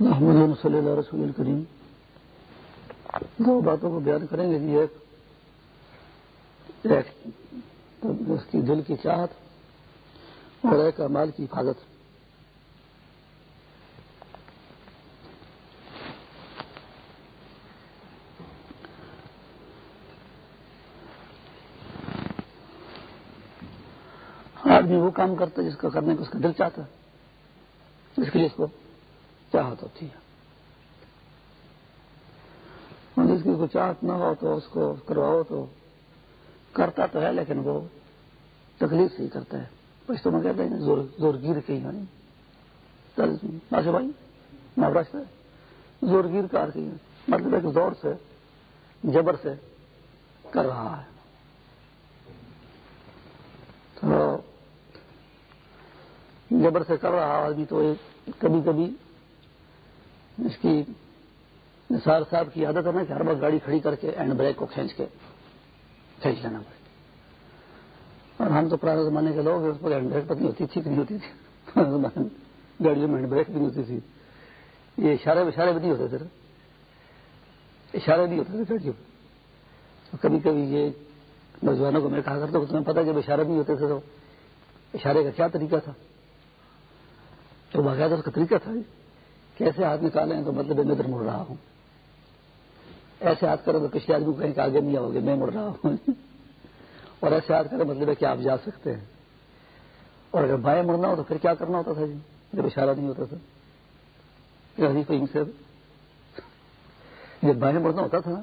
محمد صلی اللہ رسول الکریم۔ دو باتوں کو بیان کریں گے جی ایک اس کی دل کی چاہت اور ایک امال کی حفاظت۔ آدمی وہ کام کرتا ہے جس کا کرنے کو اس کا دل چاہتا ہے۔ اس کے لیے اس کو چاہت ہوتی ہے جس کی کوئی چاہت نہ ہو تو اس کو کرواؤ تو کرتا تو ہے لیکن وہ تکلیف سے ہی کرتا ہے۔ اس میں کہتے ہیں زور زور گیر کے ہی بھائی نوراش ہے۔ زور گیر کار کی مطلب ایک زور سے، جبر سے کر رہا ہے۔ تو جبر سے کر رہا آدمی تو کبھی کبھی اس کی نثار صاحب کی عادت ہے نا کہ ہر وقت گاڑی کھڑی کر کے ہینڈ بریک کو کھینچ کے کھینچ لینا پڑے اور ہم تو پرانے زمانے کے لوگ اس پر ہینڈ بریک پتنی ہوتی تھی کہ نہیں ہوتی تھی۔ گاڑیوں میں ہینڈ بریک بھی نہیں ہوتی تھی۔ یہ اشارے اشارے بھی نہیں ہوتے تھے اشارے نہیں ہوتے تھے گاڑیوں میں۔ کبھی کبھی یہ نوجوانوں کو میں کہا کرتا ہوں تمہیں پتا جب اشارے نہیں ہوتے تھے تو اشارے کا کیا طریقہ تھا؟ تو باقاعدہ اس کا طریقہ تھا کیسے ہاتھ نکالے تو مطلب میں ادھر مڑ رہا ہوں۔ ایسے ہاتھ کرو تو پچھلے آدمی کہیں کہ آگے نہیں آؤ گے، میں مڑ رہا ہوں۔ اور ایسے ہاتھ کرو مطلب ہے کہ آپ جا سکتے ہیں۔ اور اگر بائیں مڑنا ہو تو پھر کیا کرنا ہوتا تھا جی؟ جب اشارہ نہیں ہوتا تھا۔ سے۔ جب بائیں مڑنا ہوتا تھا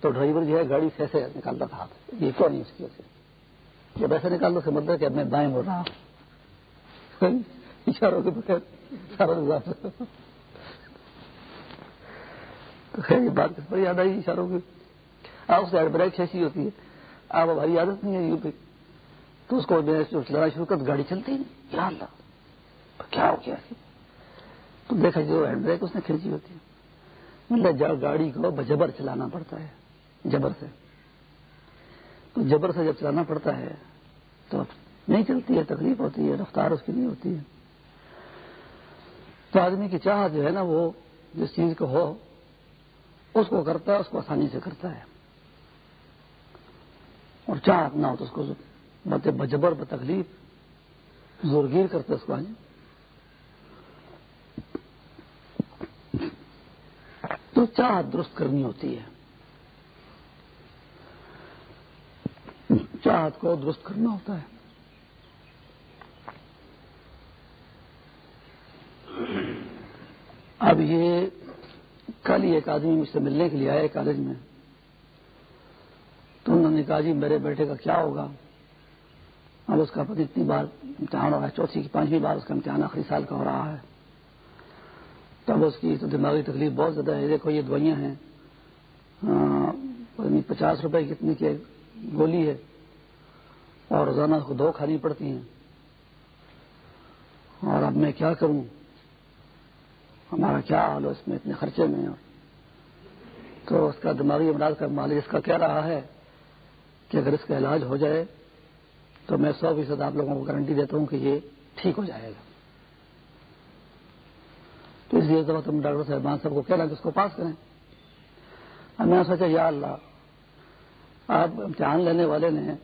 تو ڈرائیور جو ہے گاڑی سے ایسے نکالتا تھا ہاتھ۔ یہ کیوں نہیں اس کی وجہ؟ سے جب ایسے نکالتا تو مطلب کہ اب میں بائیں مڑ رہا ہوں۔ اشاروں کے بغیر سارا یہ بات کس پر یاد آئی اشاروں کی۔ آپ سے بریک ایسی ہوتی ہے۔ آپ ہماری عادت نہیں ہے یوں پہ تو اس کو چلانا شروع کر، گاڑی چلتی نہیں۔ اللہ۔ کیا ہو گیا؟ تو دیکھا جو ہینڈ بریک اس نے کھینچی ہوتی ہے۔ مطلب گاڑی کو بجبر چلانا پڑتا ہے۔ جبر سے۔ تو جبر سے جب چلانا پڑتا ہے، تو نہیں چلتی ہے، تکلیف ہوتی ہے، رفتار اس کی نہیں ہوتی ہے۔ تو آدمی کی چاہ جو ہے نا، وہ جس چیز کو ہو اس کو کرتا ہے، اس کو آسانی سے کرتا ہے۔ اور چاہ نہ ہو تو اس کو بجبر بتکلیف زورگیر کرتے اس کو۔ آج تو چاہ درست کرنی ہوتی ہے۔ چاہت کو درست کرنا ہوتا ہے۔ اب یہ کل ہی ایک آدمی مجھ سے ملنے کے لیے آئے کالج میں۔ تو انہوں نے کہا جی میرے بیٹے کا کیا ہوگا؟ اب اس کا پتہ اتنی بار امتحان ہو رہا ہے، چوتھی کی پانچویں بار اس کا امتحان آخری سال کا ہو رہا ہے۔ تب اس کی تو دماغی تکلیف بہت زیادہ ہے۔ دیکھو، یہ دوائیاں ہیں۔ ہاں، پچاس روپے کتنی کی گولی ہے۔ اور روزانہ اس کو دو کھانی پڑتی ہیں۔ اور اب میں کیا کروں؟ ہمارا کیا حال ہو اس میں اتنے خرچے میں تو اس کا دماغی امراض کا مالک اس کا کہہ رہا ہے کہ اگر اس کا علاج ہو جائے تو میں سو فیصد آپ لوگوں کو گارنٹی دیتا ہوں کہ یہ ٹھیک ہو جائے گا۔ تو اس لیے تم ڈاکٹر صاحبان صاحب کو کہنا کہ اس کو پاس کریں۔ اور میں نے سوچا، یا اللہ، آپ امتحان لینے والے نے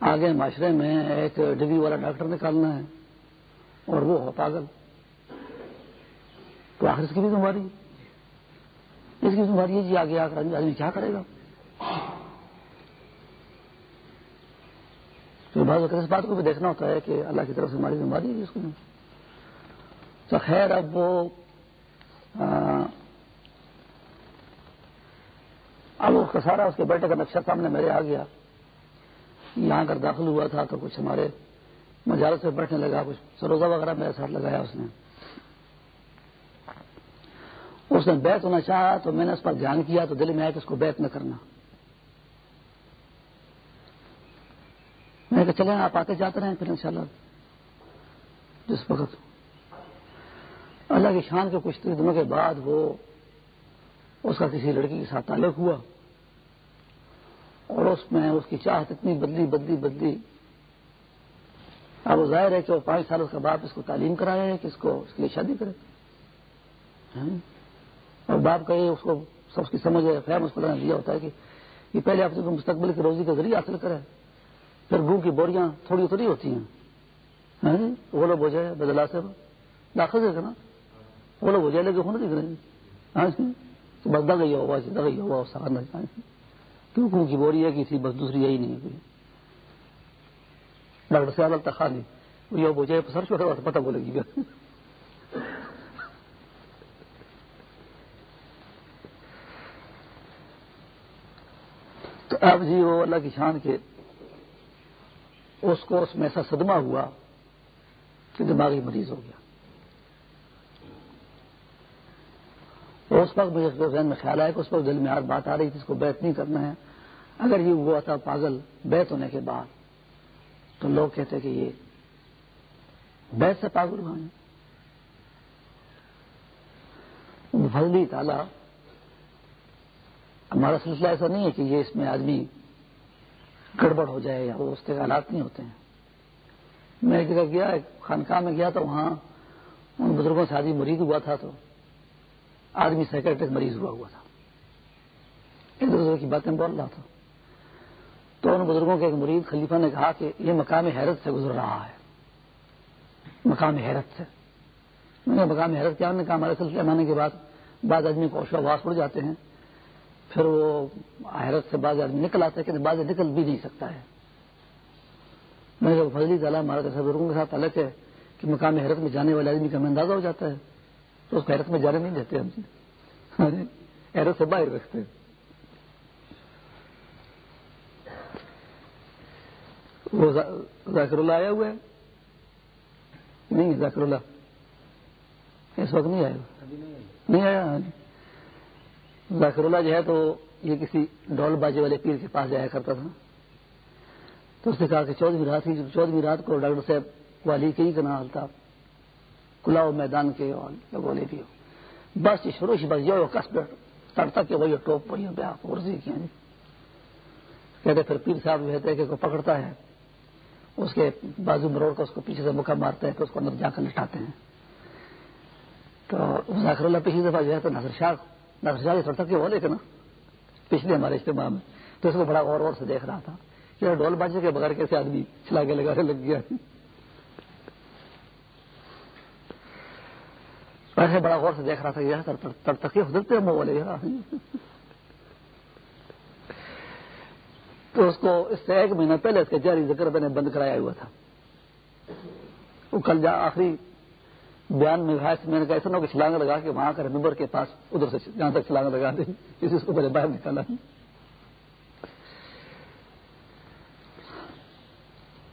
آگے معاشرے میں ایک ڈگری والا ڈاکٹر نکالنا ہے اور وہ ہو پاگل۔ تو آخر اس کی بھی بیماری اس کی بیماری ہے جی آگے آ کر آدمی کیا کرے گا؟ تو بعض اس بات کو بھی دیکھنا ہوتا ہے کہ اللہ کی طرف سے ہماری بیماری ہے اس کو تو خیر اب وہ اب اس کا سارا اس کے بیٹے کا نقشہ سامنے میرے آ گیا۔ یہاں کر داخل ہوا تھا تو کچھ ہمارے مجالس سے بیٹھنے لگا، کچھ سروزہ وغیرہ میرے ساتھ لگایا اس نے۔ اس نے بیت ہونا چاہا تو میں نے اس پر دھیان کیا تو دل میں آیا کہ اس کو بیت نہ کرنا۔ میں کہ چلیں آپ آتے جاتے رہے پھر انشاءاللہ جس وقت اللہ کی شان کے کچھ دنوں کے بعد وہ اس کا کسی لڑکی کے ساتھ تعلق ہوا اور اس میں اس کی چاہت اتنی بدلی بدلی بدلی۔ اب ظاہر ہے کہ وہ پانچ سال اس کا باپ اس کو تعلیم کرایا ہے کہ اس کو اس کے لیے شادی کرے۔ ہاں۔ اور باپ کا یہ اس کو سب کی سمجھ ہے فہم اس کو دیا ہوتا ہے کہ یہ پہلے آپ کو مستقبل کی روزی کا ذریعہ حاصل کرے، پھر گو کی بوریاں تھوڑی تھوڑی ہوتی ہیں۔ ہاں جی؟ وہ لوگ ہو جائے بدلا سے داخل ہے نا؟ وہ لوگ ہو جائے لگے ہونا دکھ رہے ہیں تو بس دگئی ہوا جی، دگئی ہوا سارا ہاں جی؟ کیوں؟ گو کی بوری ہے کہ تھی بس دوسری یہی نہیں ہے ڈاکٹر سے عدل نہیں وہ یہ ہو جائے سر چھوٹا پتہ بولے گی۔ اب جی وہ اللہ کی شان کے اس کو اس میں ایسا صدمہ ہوا کہ دماغی مریض ہو گیا۔ اس وقت مجھے ذہن میں خیال آیا کہ اس وقت دل میں ہر بات آ رہی تھی، اس کو بیت نہیں کرنا ہے۔ اگر یہ ہوا تھا پاگل بیت ہونے کے بعد، تو لوگ کہتے کہ یہ بیت سے پاگل ہوئے فضلی تعالیٰ ہمارا سلسلہ ایسا نہیں ہے کہ یہ اس میں آدمی گڑبڑ ہو جائے یا وہ اس کے حالات نہیں ہوتے ہیں۔ میں ایک جگہ گیا، ایک خانقاہ میں گیا تو وہاں ان بزرگوں سے آدمی مرید ہوا تھا تو آدمی سیکرٹری مریض ہوا ہوا تھا۔ ایک دوسرے کی باتیں بول رہا تھا۔ تو ان بزرگوں کے ایک مرید خلیفہ نے کہا کہ یہ مقام حیرت سے گزر رہا ہے۔ مقام حیرت سے۔ مقام حیرت کیا؟ نے کہا، ہمارے سلسلے مانے کے بعد بعض آدمی کو آواز پڑ جاتے ہیں۔ پھر وہ حیرت سے بعض آدمی نکل آتے ہیں کہ بعض نکل بھی نہیں سکتا ہے۔ میں جب فضلی تعالیٰ ہمارا جیسے بزرگوں کے ساتھ الگ ہے کہ مقام حیرت میں جانے والے آدمی کا میں اندازہ ہو جاتا ہے تو اس کو حیرت میں جانے نہیں دیتے ہم جی۔ حیرت سے باہر رکھتے ہیں۔ وہ ذاکر اللہ آیا ہوا ہے؟ نہیں ذاکر اللہ اس وقت نہیں آیا۔ نہیں آیا ہاں جی۔ اللہ جو ہے تو یہ کسی ڈول بازی والے پیر کے پاس جایا کرتا تھا۔ تو اس نے کہا کہ چودہویں رات ہی چودہویں رات کو ڈاکٹر صاحب والی کے ہی کا نام تھا۔ کلاؤ میدان کے اور بولے بھی بس یہ شروع سے بس یہ کس تڑتا کہ وہی ٹوپ وہی پہ آپ ورزی کیا جی کہتے پھر پیر صاحب کہتے کہ کوئی پکڑتا ہے۔ اس کے بازو مروڑ کر اس کو پیچھے سے مکہ مارتے ہیں تو اس کو اندر جا کر لٹاتے ہیں۔ تو ذاکر اللہ پچھلی دفعہ جو ہے تو نظر شاہ نظر شاہ سڑتا کہ وہ لے کے نا، پچھلے ہمارے اجتماع میں، تو اس کو بڑا غور غور سے دیکھ رہا تھا کہ ڈول باجے کے بغیر کیسے آدمی چلا کے لگانے لگ گیا۔ ایسے بڑا غور سے دیکھ رہا تھا یہ تب حضرت ہم بولے تو اس کو اس سے ایک مہینہ پہلے اس کے جاری ذکر میں نے بند کرایا ہوا تھا۔ وہ کل جا آخری بیان میں میں نے کہا، ایسا نہ کہ چھلانگ لگا کے وہاں کر ممبر کے پاس ادھر سے جہاں تک چھلانگ لگا دیں کسی اس کو پہلے باہر نکالا۔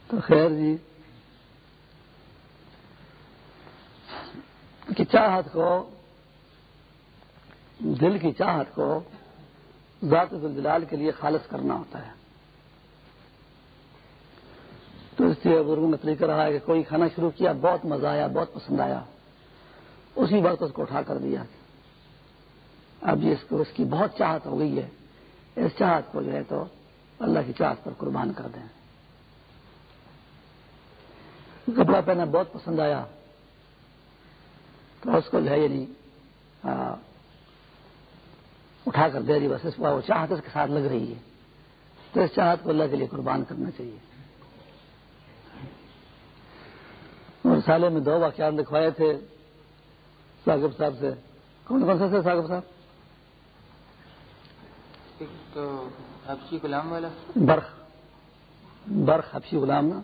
تو خیر جی کی چاہت کو، دل کی چاہت کو ذات الجلال کے لیے خالص کرنا ہوتا ہے۔ تو اس لیے بزرگوں کا طریقہ رہا ہے کہ کوئی کھانا شروع کیا، بہت مزہ آیا، بہت پسند آیا۔ اسی وقت اس کو اٹھا کر دیا۔ اب یہ اس کو، اس کی بہت چاہت ہو گئی ہے۔ اس چاہت کو جو ہے تو اللہ کی چاہت پر قربان کر دیں۔ کپڑا پہنا بہت پسند آیا۔ تو اس کو جو ہے یعنی اٹھا کر دے رہی۔ بس اس وہ چاہت اس کے ساتھ لگ رہی ہے۔ تو اس چاہت کو اللہ کے لیے قربان کرنا چاہیے۔ اور سالے میں دو واقعات لکھوائے تھے۔ ساگب صاحب سے۔ کون کون سے ساگب صاحب؟ حبشی غلام والا۔ برخ۔ برخ حبشی غلام نا۔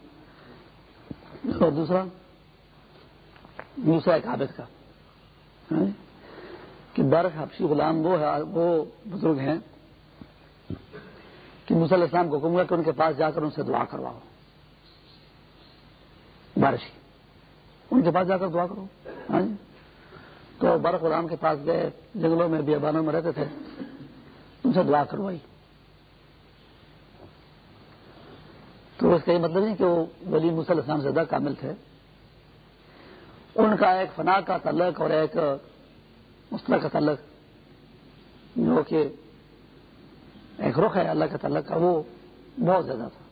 اور دوسرا؟ دوسرا ایک عابد کا۔ ہاں؟ کہ برخ حبشی غلام وہ ہے وہ بزرگ ہیں کہ مسل اسلام کو حکم کہ ان کے پاس جا کر ان سے دعا کرواؤ۔ بارش کی ان کے پاس جا کر دعا کرو۔ ہاں جی۔ تو برق غلام کے پاس گئے، جنگلوں میں، بیابانوں میں رہتے تھے۔ ان سے دعا کروائی۔ تو اس کا یہ مطلب نہیں کہ وہ ولی مسل اسلام زیادہ کامل تھے۔ ان کا ایک فنا کا تعلق اور ایک مسلح کا تعلق جو کہ ایک رخ ہے اللہ کا تعلق کا، وہ بہت زیادہ تھا۔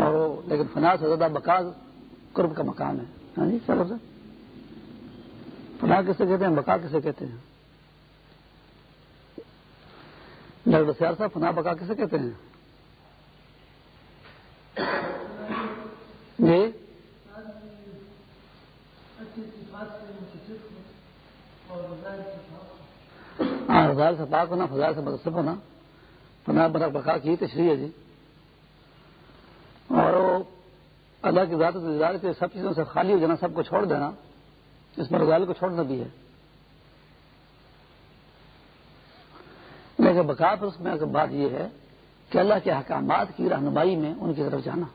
اور لیکن فنا سے زیادہ بکاز قرب کا مقام ہے۔ ہاں جی چلو سر۔ فنا کسے کہتے ہیں، بقا کسے کہتے ہیں؟ ڈاکٹر سیار صاحب فنا بقا کسے کہتے ہیں؟ جی۔ ہاں رضا سے پاک ہونا، فضائل سے متصف ہونا۔ فنا بنا بقا کی تشریح ہے جی۔ اور وہ اللہ کی ذات کے سب چیزوں سے خالی ہو جانا، سب کو چھوڑ دینا، اس میں رضال کو چھوڑنا بھی ہے۔ لیکن بقا پر اس میں بات یہ ہے کہ اللہ کے حکامات کی رہنمائی میں ان کی طرف جانا۔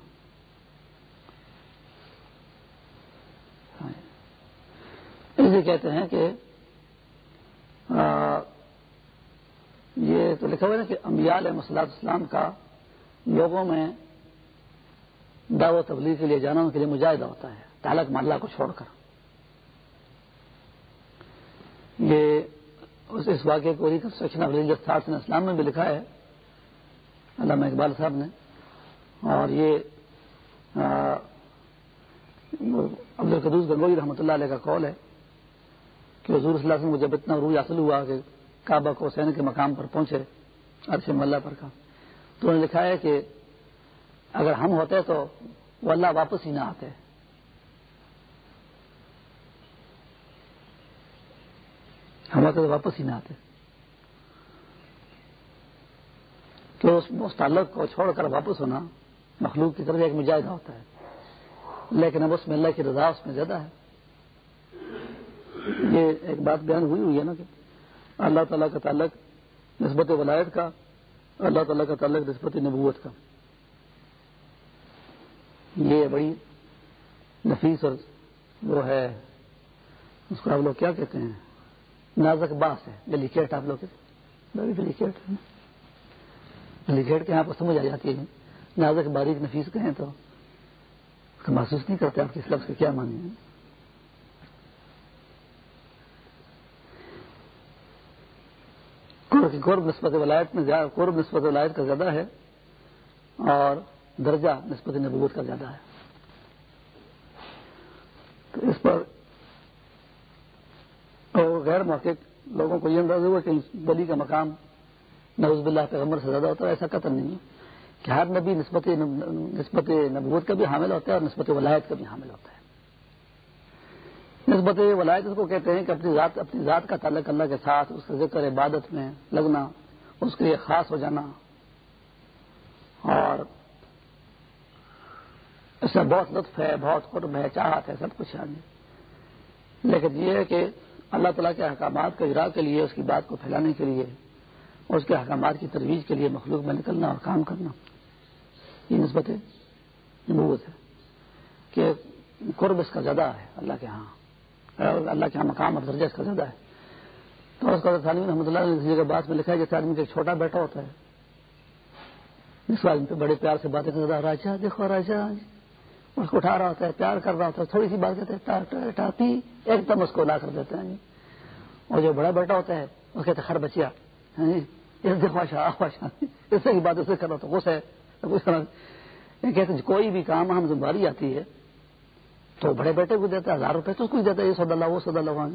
اسے کہتے ہیں کہ یہ تو لکھا ہوا ہے کہ امیال مسلاط اسلام کا لوگوں میں دعوت تبلیغ کے لیے جانا، ان کے لیے مجاہدہ ہوتا ہے۔ تعلق ماللہ کو چھوڑ کر۔ یہ اس واقعے کو section of religious thoughts Islam میں بھی لکھا ہے۔ علامہ اقبال صاحب نے۔ اور یہ عبد القدوس گنگوئی رحمۃ اللہ علیہ کا قول ہے کہ حضور صلی اللہ علیہ وسلم کو جب اتنا روح حاصل ہوا کہ کعبہ کو حسین کے مقام پر پہنچے، عرش ملہ پر کا، تو انہوں نے لکھا ہے کہ اگر ہم ہوتے تو وہ اللہ واپس ہی نہ آتے۔ ہم ہوتے تو واپس ہی نہ آتے۔ تو اس تعلق کو چھوڑ کر واپس ہونا مخلوق کی طرف ایک مجاہدہ ہوتا ہے۔ لیکن اب اس میں اللہ کی رضا اس میں زیادہ ہے۔ یہ ایک بات بیان ہوئی ہوئی ہے نا کہ اللہ تعالیٰ کا تعلق نسبت ولایت کا، اللہ تعالیٰ کا تعلق نسبت نبوت کا۔ یہ بڑی نفیس اور وہ ہے، اس کو آپ لوگ کیا کہتے ہیں؟ نازک باس ہے ڈیلیکیٹ آپ لوگ ڈیلیکیٹ ڈیلیکیٹ کے یہاں پر سمجھ آ جاتی ہے۔ نازک باریک نفیس کہیں تو محسوس نہیں کرتے آپ کے اس لفظ کے کیا مانی ہے۔ قرب نسبت ولایت میں قرب نسبت ولایت کا زیادہ ہے اور درجہ نسبت نبوت کا زیادہ ہے۔ تو اس پر اور غیر موقع لوگوں کو یہ اندازہ ہوا کہ بلی کا مقام نوز باللہ پیغمبر سے زیادہ ہوتا ہے، ایسا قتل نہیں ہے کہ ہر نبی نسبت نسبت نبوت کا بھی حامل ہوتا ہے اور نسبت ولایت کا بھی حامل ہوتا ہے۔ نسبت ولایت اس کو کہتے ہیں کہ اپنی ذات اپنی ذات کا تعلق اللہ کے ساتھ، اس کے ذکر عبادت میں لگنا، اس کے لیے خاص ہو جانا اور اس میں بہت لطف ہے، بہت قرب ہے، چاہت ہے، سب کچھ ہے۔ لیکن یہ ہے کہ اللہ تعالیٰ کے احکامات کے اجرا کے لیے، اس کی بات کو پھیلانے کے لیے اور اس کے احکامات کی ترویج کے لیے مخلوق میں نکلنا اور کام کرنا، یہ نسبت نبوت ہے کہ قرب اس کا زیادہ ہے اللہ کے ہاں اللہ کے ہاں مقام اور درجہ اس کا زیادہ ہے۔ تو اس کا تعلیم رحمۃ اللہ نے جگہ بات میں لکھا ہے جیسے آدمی کا چھوٹا بیٹا ہوتا ہے۔ جس کو آدمی پہ بڑے پیار سے باتیں کرتا ہے راجا، دیکھو راجا اس کو اٹھا رہا ہوتا ہے، پیار کر رہا ہوتا ہے، تھوڑی سی بات کہتے ہیں ٹاپی ایک دم اس کو لا کر دیتے ہیں۔ اور جو بڑا بیٹا ہوتا ہے وہ کہتے خر بچیا اس سے بات اسے کر رہا تو ہے۔ کہتے کوئی بھی کام ہم ذمہ آتی ہے، تو بڑے بیٹے کو دیتا ہے، ہزار روپے تو اس کو دیتا ہے، یہ سودا لو وہ سودا لگا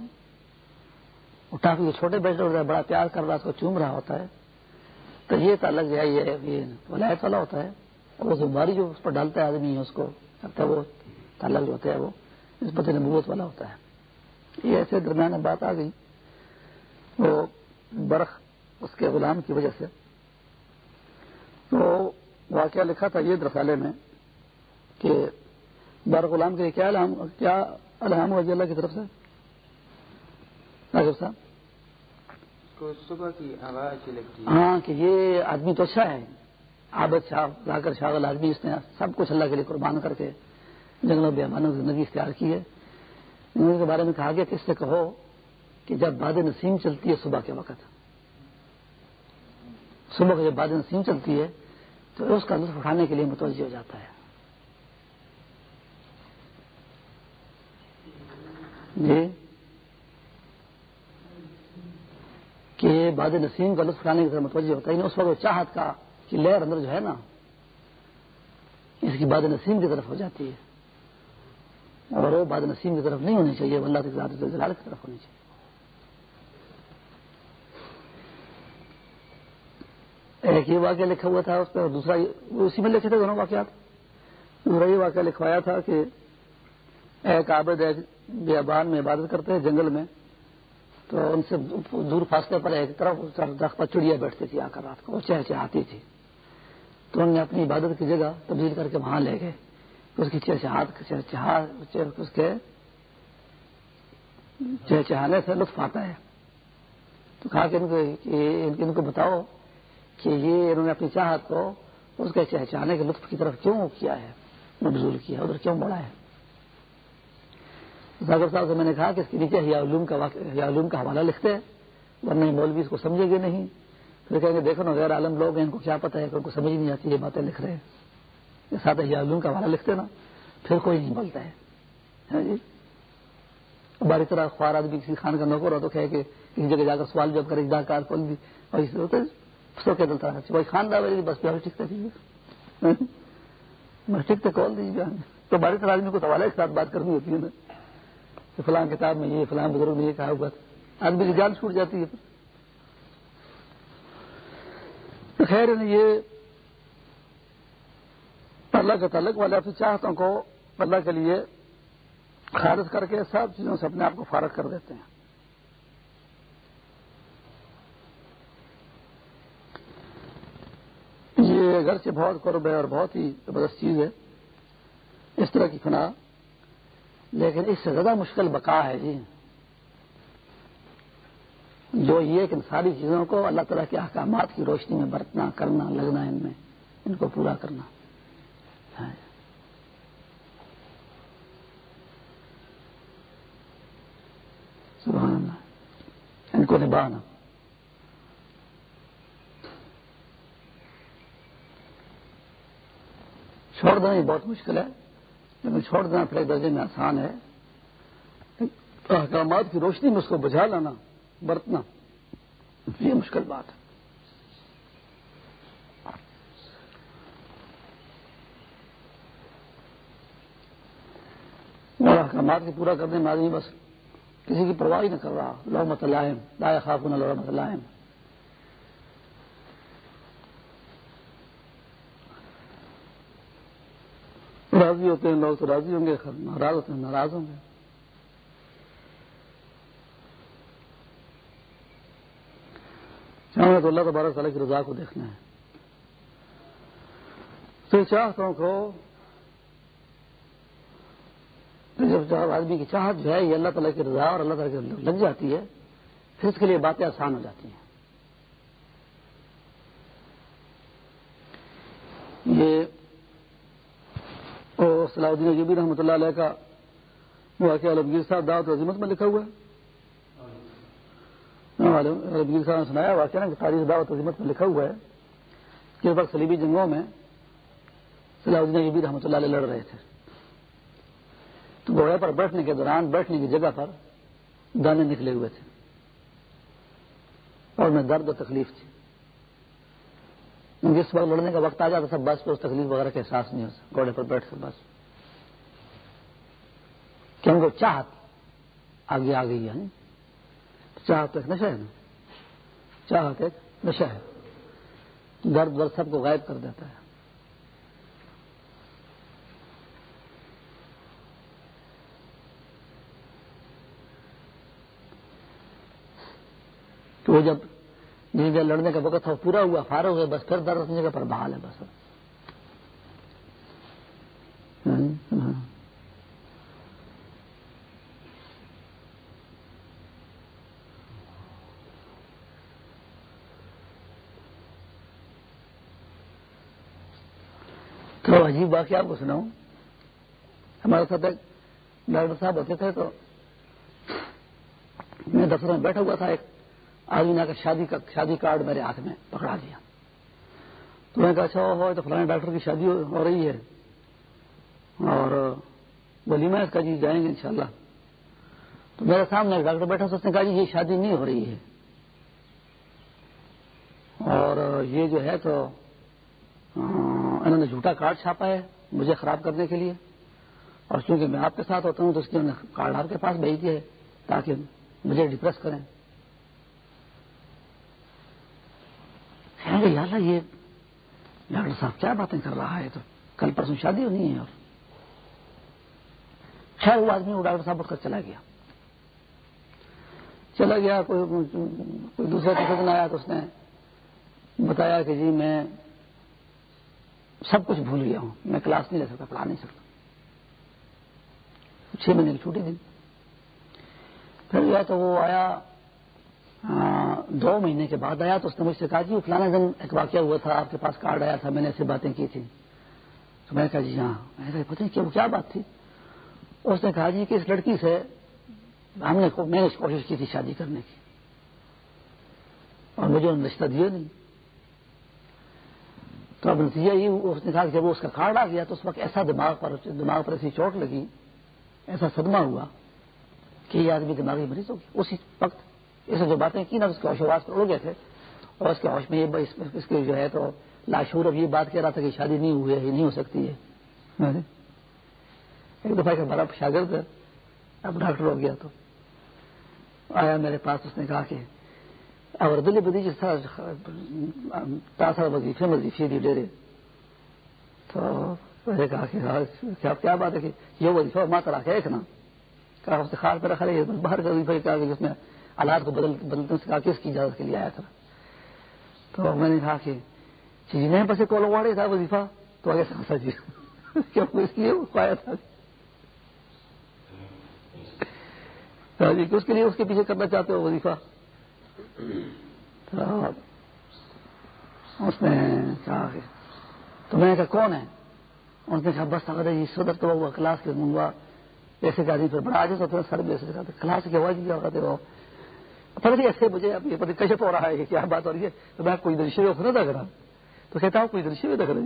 ٹاپی چھوٹے بیٹے ہوتا ہے بڑا پیار کر رہا ہے، اس کو چوم رہا ہوتا ہے۔ تو یہ تعلق جو ہے، یہ ولایت والا ہوتا ہے۔ اور وہ ذمہ جو اس پر ڈالتا ہے، آدمی اس کو۔ وہ تعلق جو ہوتا ہے وہ اس پتہ نبوت والا ہوتا ہے۔ یہ ایسے درمیان بات آ گئی۔ وہ برخ اس کے غلام کی وجہ سے۔ تو واقعہ لکھا تھا یہ رسالے میں کہ بر غلام کے کیا الحم کیا الحم وزی اللہ کی طرف سے؟ صاحب۔ صبح کی آواز ہاں کہ یہ آدمی تو اچھا ہے۔ عابد شاہ لا کر شاغل آدمی اس نے سب کچھ اللہ کے لیے قربان کر کے جنگلوں بیمانوں کی زندگی اختیار کی ہے۔ ان کے بارے میں کہا گیا کہ اس سے کہو کہ جب باد نسیم چلتی ہے صبح کے وقت۔ صبح کو جب باد نسیم چلتی ہے تو اس کا لطف اٹھانے کے لیے متوجہ ہو جاتا ہے۔ جی۔ کہ باد نسیم کا لطف اٹھانے کی طرف متوجہ ہوتا ہے، اس وقت چاہت کا کہ لہر اندر جو ہے نا، اس کی باد نسیم کی طرف ہو جاتی ہے۔ اور وہ باد نسیم کی طرف نہیں ہونی چاہیے اللہ کی جلال کی طرف ہونی چاہیے۔ ایک یہ واقعہ لکھا ہوا تھا اس پہ دوسرا اسی میں لکھے تھے دونوں واقعات۔ دوسرا یہ واقعہ لکھوایا تھا کہ ایک عابد ایک بیابان میں عبادت کرتے ہیں جنگل میں، تو ان سے دور فاصلے پر ایک طرف پر چڑیا بیٹھتی تھی آ کر رات کو، وہ چہ چہاتی تھی۔ تو انہوں نے اپنی عبادت کی جگہ تبدیل کر کے وہاں لے گئے۔ اس کی چہچہات اس کے چہچہانے سے لطف آتا ہے۔ تو کہا کہ ان کو ان کو بتاؤ کہ یہ انہوں نے اپنی چاہت کو اس کے چہچہانے کے لطف کی طرف کیوں کیا ہے؟ مبزول کیا ادھر کیوں بڑھا ہے؟ ذاکر صاحب سے میں نے کہا کہ اس کے نیچے علوم کا علوم کا حوالہ لکھتے ہیں، ورنہ مولوی اس کو سمجھے گے نہیں۔ پھر کہیں گے دیکھو نا، غیر عالم لوگ ہیں، ان کو کیا پتا ہے؟ کہ ان کو سمجھ نہیں آتی، یہ باتیں لکھ رہے ہیں۔ ساتھ ہی علوم کا حوالہ لکھتے نا، پھر کوئی نہیں بولتا ہے۔ ہاں جی؟ باری طرح خوار آدمی کسی خان کا نوکر ہو تو کہ کسی جگہ جا کر سوال جب کرے جا کار کھول دی۔ اور اس ہوتے سو کے دلتا ہے بھائی خاندان بس پہ ٹھیک تھا ہاں جی؟ بس ٹھیک تھا کال دیجیے تو باری طرح آدمی کو سوال ہے ایک ساتھ بات کرنی ہوتی ہے نا۔ کہ فلاں کتاب میں یہ، فلاں بزرگ نے یہ کہا ہوا آدمی کی جان چھوٹ جاتی ہے۔ تو خیر یہ اللہ کے تعلق والے اپنی چاہتوں کو اللہ کے لیے خارج کر کے سب چیزوں سے اپنے آپ کو فارغ کر دیتے ہیں۔ یہ گھر سے بہت قرب ہے اور بہت ہی زبردست چیز ہے، اس طرح کی فنا، لیکن اس سے زیادہ مشکل بقا ہے۔ جی۔ جو یہ کہ ان ساری چیزوں کو اللہ تعالیٰ کے احکامات کی روشنی میں برتنا، کرنا، لگنا ان میں، ان کو پورا کرنا۔ ہاں۔ سبحان اللہ۔ ان کو نبھانا۔ چھوڑ دینا بہت مشکل ہے، لیکن چھوڑ دینا پھر درجے میں آسان ہے۔ احکامات کی روشنی میں اس کو بجھا لانا۔ برتنا۔ یہ مشکل بات ہے۔ احکامات کی پورا کرنے میں آدمی بس کسی کی پرواہ ہی نہ کر رہا۔ لو مت لائم لا خاف نہ لو مت لائم راضی ہوتے ہیں، لوگ تو راضی ہوں گے ناراض ہوتے ہیں، ناراض ہوں گے۔ چاہوں تو اللہ تبارک تعالیٰ کی رضا کو دیکھنا ہے۔ تو چاہتوں کو جب آدمی کی چاہت جو ہے یہ اللہ تعالیٰ کی رضا اور اللہ تعالیٰ کی لگ جاتی ہے، پھر اس کے لیے باتیں آسان ہو جاتی ہیں۔ یہ صلاح الدین جبی رحمۃ اللہ علیہ کا واقعہ عالمگیر صاحب دعوت عظیمت میں لکھا ہوا ہے۔ عالمگیر صاحب نے سنایا واقعہ کہ تاریخ دعوت عظیمت میں لکھا ہوا ہے، کہ وقت سلیبی جنگوں میں صلاح الدین جبی رحمۃ اللہ علیہ لڑ رہے تھے۔ تو گھوڑے پر بیٹھنے کے دوران، بیٹھنے کی جگہ پر دانے نکلے ہوئے تھے۔ اور میں درد و تکلیف تھی۔ جس وقت لڑنے کا وقت آ جاتا تھا، بس پہ اس تکلیف وغیرہ کا احساس نہیں ہوتا، گھوڑے پر بیٹھ کر بس۔ کیونکہ چاہت آگے آ گئی ہے چاہت ایک نشہ ہے نا۔ چاہت ایک نشہ ہے۔ درد درد سب کو غائب کر دیتا ہے۔ تو وہ جب جس لڑنے کا وقت تھا، وہ پورا ہوا، فارغ ہوا بس پھر درد اپنی جگہ پر بحال ہے، بس۔ تو عجیب واقعہ آپ کو سناؤں۔ ہمارے ساتھ ایک ڈاکٹر صاحب ہوتے تھے تو میں دفتر میں بیٹھا ہوا تھا، ایک آدمی نے شادی کا شادی کارڈ میرے ہاتھ میں پکڑا دیا تو میں کہا اچھا ہو تو فلانے ڈاکٹر کی شادی ہو رہی ہے۔ اور ولیمہ اس کا جی جائیں گے انشاءاللہ۔ تو میرے سامنے ایک ڈاکٹر بیٹھا، اس نے کہا جی یہ شادی نہیں ہو رہی ہے۔ اور یہ جو ہے تو انہوں نے جھوٹا کارڈ چھاپا ہے مجھے خراب کرنے کے لیے۔ اور چونکہ میں آپ کے ساتھ ہوتا ہوں تو اس کی انہوں نے کارڈ آپ کے پاس بھیج دیا ہے تاکہ مجھے ڈپریس کریں۔ اللہ، یہ ڈاکٹر صاحب کیا باتیں کر رہا ہے؟ تو کل پرسوں شادی ہونی ہے اور خیر، وہ آدمی وہ ڈاکٹر صاحب اٹھ کر چلا گیا۔ چلا گیا، کوئی کوئی دوسرا دن آیا تو اس نے بتایا کہ جی میں سب کچھ بھول گیا ہوں۔ میں کلاس نہیں لے سکتا، پڑھا نہیں سکتا۔ چھ مہینے کی چھوٹی دن پھر گیا تو وہ آیا دو مہینے کے بعد آیا تو اس نے مجھ سے کہا جی فلانا دن ایک واقعہ ہوا تھا، آپ کے پاس کارڈ آیا تھا، میں نے ایسی باتیں کی تھی تو میں نے کہا جی ہاں۔ میں نے پتہ نہیں، کیا بات تھی؟ اس نے کہا جی کہ اس لڑکی سے ہم نے میں نے کوشش کی تھی شادی کرنے کی۔ اور مجھے رشتہ دیا نہیں۔ تو اب نتیجہ یہ اس نے کہا کہ جب وہ اس کا کارڈ آ گیا تو اس وقت ایسا دماغ پر دماغ پر ایسی چوٹ لگی، ایسا صدمہ ہوا کہ یہ آدمی دماغی مریض ہوگی اسی وقت اسے جو باتیں کی نا، اس کے ہوش آواز پر اڑ گئے تھے اور اس کے ہوش میں یہ اس کے جو ہے تو لاشور اب یہ بات کہہ رہا تھا کہ شادی نہیں ہوئی ہے، یہ نہیں ہو سکتی ہے۔ ایک دفعہ کا بڑا شاگرد اب ڈاکٹر ہو گیا تو آیا میرے پاس، اس نے کہا کہ اور دلی بدی جس طرح وظیفے وظیفے دی ڈیرے تو میں نے کہا کہ کیا بات ہے کہ یہ وظیفہ ماں کرا کے ایک نا کہا اس خاص پہ رکھا رہی باہر کا وظیفہ کہا کہ اس میں حالات کو بدل بدلنے سے کہا کہ اس کی اجازت کے لیے آیا تھا تو میں نے کہا کہ جی نہیں بس کولو واڑے تھا وظیفہ تو آگے سمجھا جی کیوں اس لیے آیا تھا جی اس کے لیے اس کے پیچھے کرنا چاہتے ہو وظیفہ اس نے کہا کہ تو میں نے کہا، کون ہے؟ ان نے کہا، بس اگر یہ جی، صدر تو ہوا، کلاس کے منگوا ایسے کا جی، پھر بڑا آج تو سر بھی ایسے کہا کلاس کی آواز کیا ہوگا تیرو پتہ نہیں ایسے مجھے اب یہ پتہ کشپ ہو رہا ہے کہ کیا بات ہو رہی ہے، تو میں کوئی درشے میں خود دکھ رہا تو کہتا ہوں کوئی درشے میں دیکھ رہا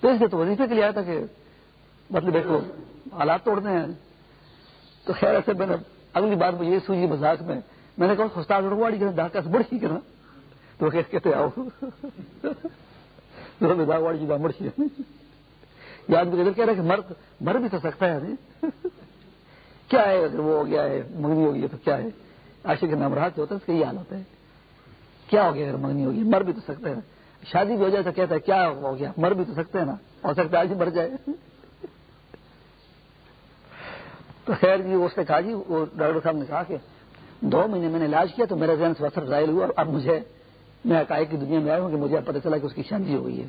تو اس لیے تو وظیفے کے لیے آیا تھا کہ مطلب دیکھو حالات توڑنے ہیں۔ تو خیر ایسے میں نے اگلی بار مجھے یہ سوئی مذاق میں میں نے کہا خستار اڑواڑی کے ڈاکہ سے بڑی کرنا۔ تو کہتے آؤ۔ واڑی کی مڑی یاد بھی کہہ رہا کہ مرد مر بھی تو سکتا ہے کیا ہے؟ اگر وہ ہو گیا ہے منگنی ہو گئی تو کیا ہے؟ آشی کے نامرات جو ہوتا ہے اس کا یہ حال ہوتا ہے۔ کیا ہو گیا اگر منگنی ہوگی مر بھی تو سکتے ہیں شادی بھی ہو جائے تو کہتا ہے، کیا ہو گیا؟ مر بھی تو سکتے ہیں نا۔ ہو سکتا ہے آج ہی مر جائے۔ تو خیر جی اس نے کہا جی وہ ڈاکٹر صاحب نے کہا کہ دو مہینے میں نے علاج کیا تو میرے ذہن سے اثر ظاہر ہوا اور اب مجھے میں عقائد کی دنیا میں آیا ہوں کہ مجھے پتہ چلا کہ اس کی شادی ہو گئی ہے۔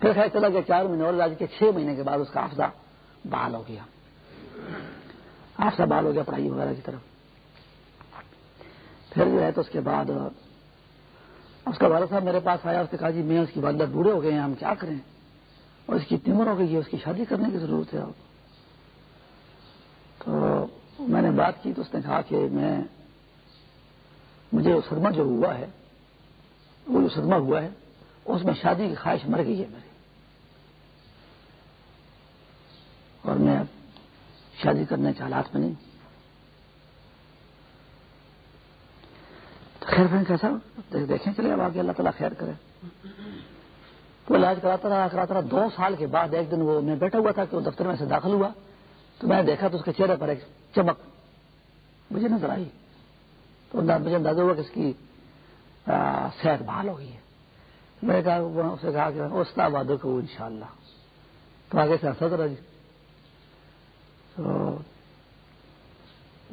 پھر خیر چلا گیا چار مہینے اور علاج کے چھ مہینے کے بعد اس کا حافظہ بحال ہو گیا۔ حافظہ بحال ہو گیا پڑھائی وغیرہ کی طرف۔ پھر جو ہے تو اس کے بعد اس کا والد صاحب میرے پاس آیا، اس نے کہا جی میں اس کی والدہ بوڑھے ہو گئے ہیں، ہم کیا کریں؟ اور اس کی اتنی عمر ہو گئی ہے، اس کی شادی کرنے کی ضرورت ہے۔ آپ تو میں نے بات کی تو اس نے کہا کہ میں مجھے وہ صدمہ جو ہوا ہے، وہ جو صدمہ ہوا ہے، اس میں شادی کی خواہش مر گئی ہے میری اور میں اب شادی کرنے کے حالات میں نہیں۔ تو خیر بہن، کیسا؟ دیکھیں چلے اب آگے اللہ تعالیٰ خیر کرے۔ تو علاج کراتا رہا کراتا رہا۔ دو سال کے بعد ایک دن وہ میں بیٹھا ہوا تھا کہ وہ دفتر میں سے داخل ہوا۔ تو میں نے دیکھا تو اس کے چہرے پر ایک چمک مجھے نظر آئی۔ تو مجھے اندازہ ہوا کہ اس کی صحت بحال ہو گئی ہے۔ میں نے کہا اسے کہا کہ استا وعدہ کو ان شاء اللہ تو آگے سے ہنسا رہا جی۔ تو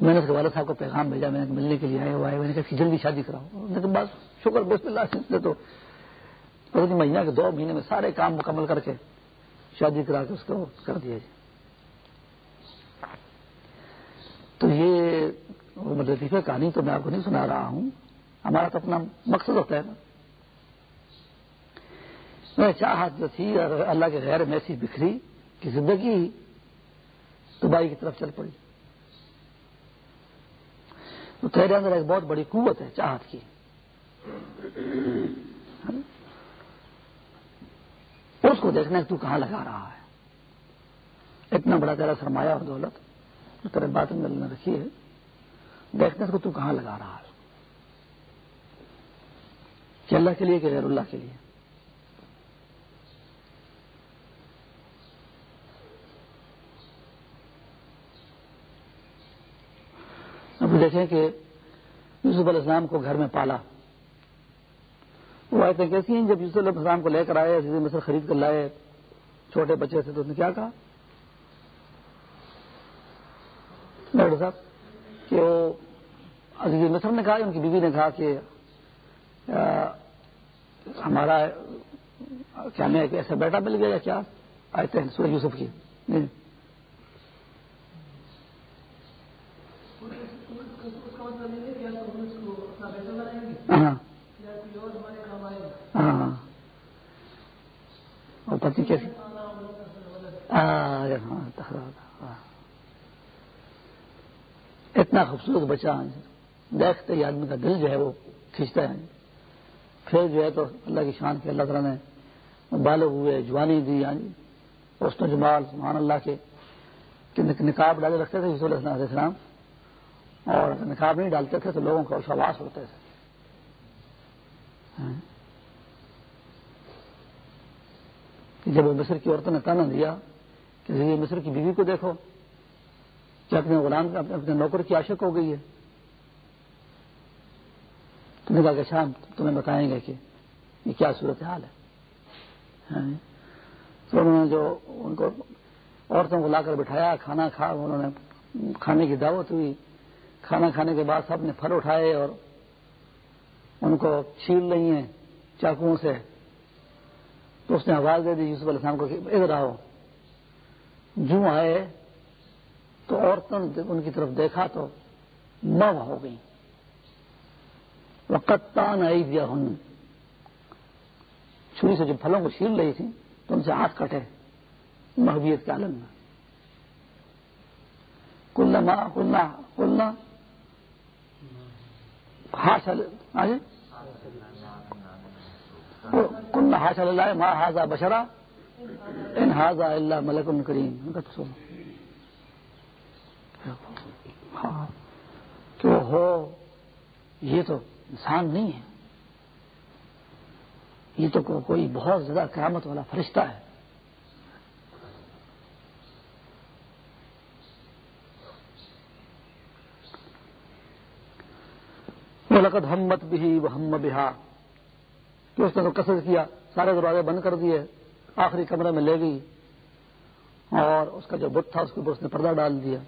میں نے اس کے والد صاحب کو پیغام بھیجا، میں نے ملنے کے لیے آئے وہ آئے میں نے کہا جلدی شادی کراؤ لیکن بس شکر، بسم اللہ۔ سے تو مہینہ کے دو مہینے میں سارے کام مکمل کر کے شادی کرا کے اس کو کر دیا جی۔ تو یہ لطیفہ کہانی تو میں آپ کو نہیں سنا رہا ہوں۔ ہمارا تو اپنا مقصد ہوتا ہے نا۔ میں چاہت جو تھی، اور اللہ کے غیر میں ایسی بکھری کہ زندگی دبائی کی طرف چل پڑی۔ تو تیرے اندر ایک بہت بڑی قوت ہے، چاہت کی۔ اس کو دیکھنے تو کہاں لگا رہا ہے؟ اتنا بڑا تیرا سرمایہ اور دولت۔ جو تیرے باطن میں اللہ نے رکھی ہے دیکھنے کو تو کہاں لگا رہا ہے۔ کہ اللہ کے لیے کہ غیر اللہ کے لیے۔ اب دیکھیں کہ یوسف علیہ السلام کو گھر میں پالا۔ وہ آیتیں کیسی ہیں؟ جب یوسف علیہ السلام کو لے کر آئے مصر خرید کر لائے، چھوٹے بچے سے تو اس نے کیا کہا؟ ڈاکٹر صاحب، کہ وہ عزیز مصر نے کہا، ان کی بیوی نے کہا کہ ہمارا کیا ہمیں ایک ایسا بیٹا مل گیا یا کیا؟ آئے تھے سورج یوسف کی۔ جی۔ ہاں۔ ہاں۔ اور پتی اتنا خوبصورت بچہ دیکھتے ہی آدمی کا دل جو ہے وہ کھینچتا ہے۔ پھر جو ہے تو اللہ کی شان کے اللہ تعالیٰ نے بالغ ہوئے، جوانی دی یعنی اس نے جمال، سبحان اللہ کے نکاب ڈالے رکھتے تھے یوسف علیہ السلام اور نکاب نہیں ڈالتے تھے تو لوگوں کو شواس ہوتے تھے۔ ہاں۔ جب مصر کی عورتوں نے تانا دیا کہ مصر کی بیوی کو دیکھو۔ کہ اپنے غلام اپنے نوکر کی عاشق ہو گئی ہے۔ تم نے کہا کہ شام، تمہیں بتائیں گے کہ یہ کیا صورت حال ہے ہاں۔ تو انہوں نے جو ان کو عورتوں کو لا کر بٹھایا، کھانا کھا، انہوں نے کھانے کی دعوت ہوئی۔ کھانا کھانے کے بعد سب نے پھل اٹھائے اور ان کو چھیل رہی ہیں چاقو سے۔ تو اس نے آواز دے دی، یوسف علیہ السلام کو کہ ادھر آؤ۔ جو آئے تو عورتوں نے ان کی طرف دیکھا تو مو ہو گئی۔ وقت تان آئی دیا ہن چھری سے جب پھلوں کو چھیل رہی تھی، تو ان سے ہاتھ کٹے۔ محبیت کے عالم میں۔ کلنا ماں کلنا کلنا ہاش کن ہاش اللہ ماں ہاضا بشرا، ان ہاضا اللہ ملک ان کریم ہاں۔ تو ہو، یہ تو انسان نہیں ہے۔ یہ تو کوئی بہت زیادہ قیامت والا فرشتہ ہے۔ لقد ہمت بھی وہ ہم بہا کہ اس نے تو کثر کیا، سارے دروازے بند کر دیے، آخری کمرے میں لے گئی۔ اور اس کا جو بت تھا، اس کے اوپر اس نے پردہ ڈال دیا۔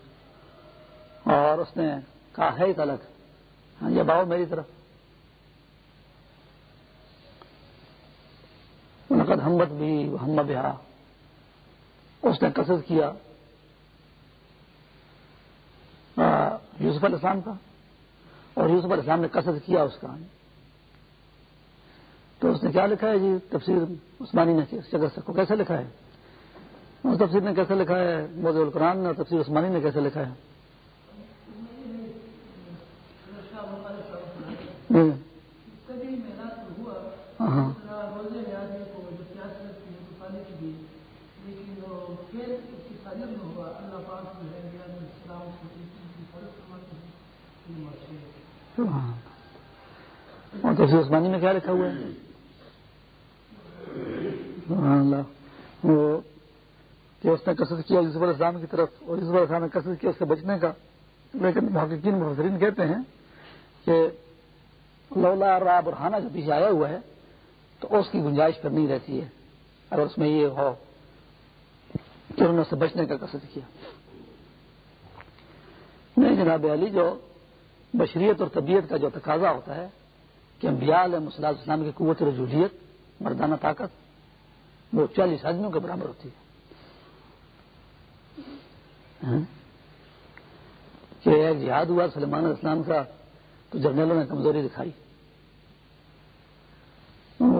اور اس نے کہا، ہے تلک ہاں جی، یہ باؤ میری طرف۔ لقد ہمت بھی ہم بہا۔ اس نے کثر کیا۔ یوسف علیہ السلام کا۔ اور یوسف علیہ السلام نے قصد کیا اس کا۔ تو اس نے کیا لکھا ہے جی؟ تفسیر عثمانی نے اس کو کیسے لکھا ہے؟ اس تفسیر نے کیسے لکھا ہے؟ موز القرآن نے اور تفسیر عثمانی نے کیسے لکھا ہے ہاں پھر اس کی تعلیم ہوگا اللہ پاک کی ہے یا اسلام کی فرض اور تو عثمانی میں کیا لکھا ہوا ہے؟ سبحان اللہ۔ وہ کہ اس نے کثرت کیا یوسف علیہ السلام کی طرف، اور یوسف علیہ السلام نے کثرت کیا اس سے بچنے کا۔ لیکن محققین مفسرین کہتے ہیں کہ لولا را برہانہ جو پیچھے آیا ہوا ہے، تو اس کی گنجائش پر نہیں رہتی ہے۔ اگر اس میں یہ ہو کہ انہوں نے سے بچنے کا کثرت کیا۔ نہیں جناب علی، جو بشریت اور طبیعت کا جو تقاضا ہوتا ہے کہ انبیاء علیہ مسلح اسلام کی قوت، رجولیت، مردانہ طاقت، وہ چالیس آدمیوں کے برابر ہوتی ہے۔ ہاں؟ کہ ایک جہاد ہوا سلمان اسلام کا تو جرنیلوں نے کمزوری دکھائی۔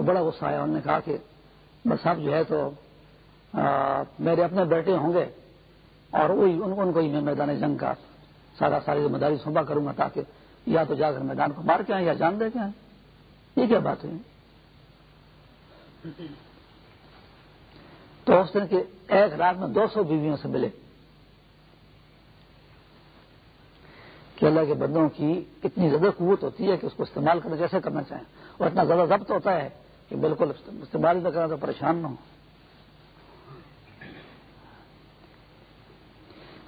بڑا غصہ آیا، انہوں نے کہا کہ بس اب جو ہے تو میرے اپنے بیٹے ہوں گے اور وہی، ان کو ہی میں میدان جنگ کا سارا ساری ذمہ داری سونپا کروں گا تاکہ یا تو جا کر میدان کو مار کے آئیں یا جان دے کے آئیں۔ یہ کیا بات ہے تو اس دن کے ایک رات میں دو سو بیویوں سے ملے کہ اللہ کے بندوں کی اتنی زیادہ قوت ہوتی ہے کہ اس کو استعمال کرنا کیسے کرنا چاہیں۔ اور اتنا زیادہ ضبط ہوتا ہے کہ بالکل استعمال نہ کرنا تو پریشان نہ ہو۔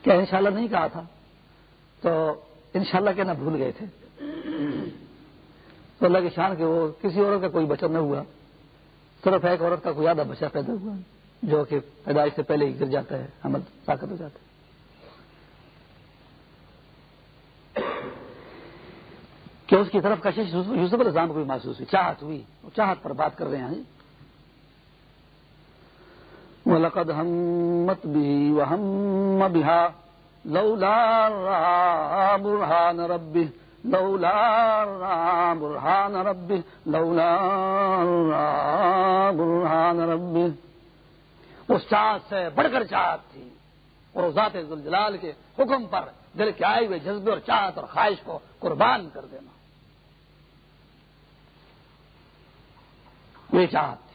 کیا انشاءاللہ نہیں کہا تھا؟ تو انشاءاللہ کہنا بھول گئے تھے۔ تو اللہ کی شان کے وہ کسی عورت کا کوئی بچہ نہ ہوا۔ صرف ایک عورت کا کوئی زیادہ بچہ پیدا ہوا، جو کہ پیدائش سے پہلے ہی گر جاتا ہے، حمل، طاقت ہو جاتا ہے۔ کہ اس کی طرف کشش یوسف الزام کو بھی محسوس ہوئی، چاہت ہوئی چاہت پر بات کر رہے ہیں۔ وَلَقَدْ هَمَّتْ بِهِ وَهَمَّ بِهَا لَوْلَا رَأَى بُرْهَانَ رَبِّهِ، لولا را برهان ربه، لولا را برهان ربه۔ اس چاہت سے بڑھ کر چاہت تھی اور ذات ذوالجلال کے حکم پر دل کے آئے ہوئے جذبے اور چاہت اور خواہش کو قربان کر دینا۔ یہ چاہت تھی۔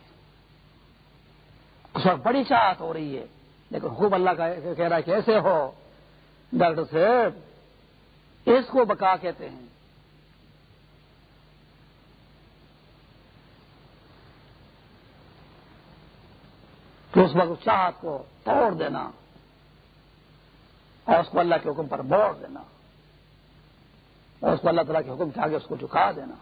اس وقت بڑی چاہت ہو رہی ہے۔ لیکن خوب اللہ کا کہہ رہا ہے کہ ایسے ہو۔ ڈاکٹر صاحب، اس کو بکا کہتے ہیں۔ کہ اس وقت چاہت کو توڑ دینا اور اس کو اللہ کے حکم پر موڑ دینا اور اس کو اللہ تعالیٰ کے حکم کے آگے اس کو جھکا دینا۔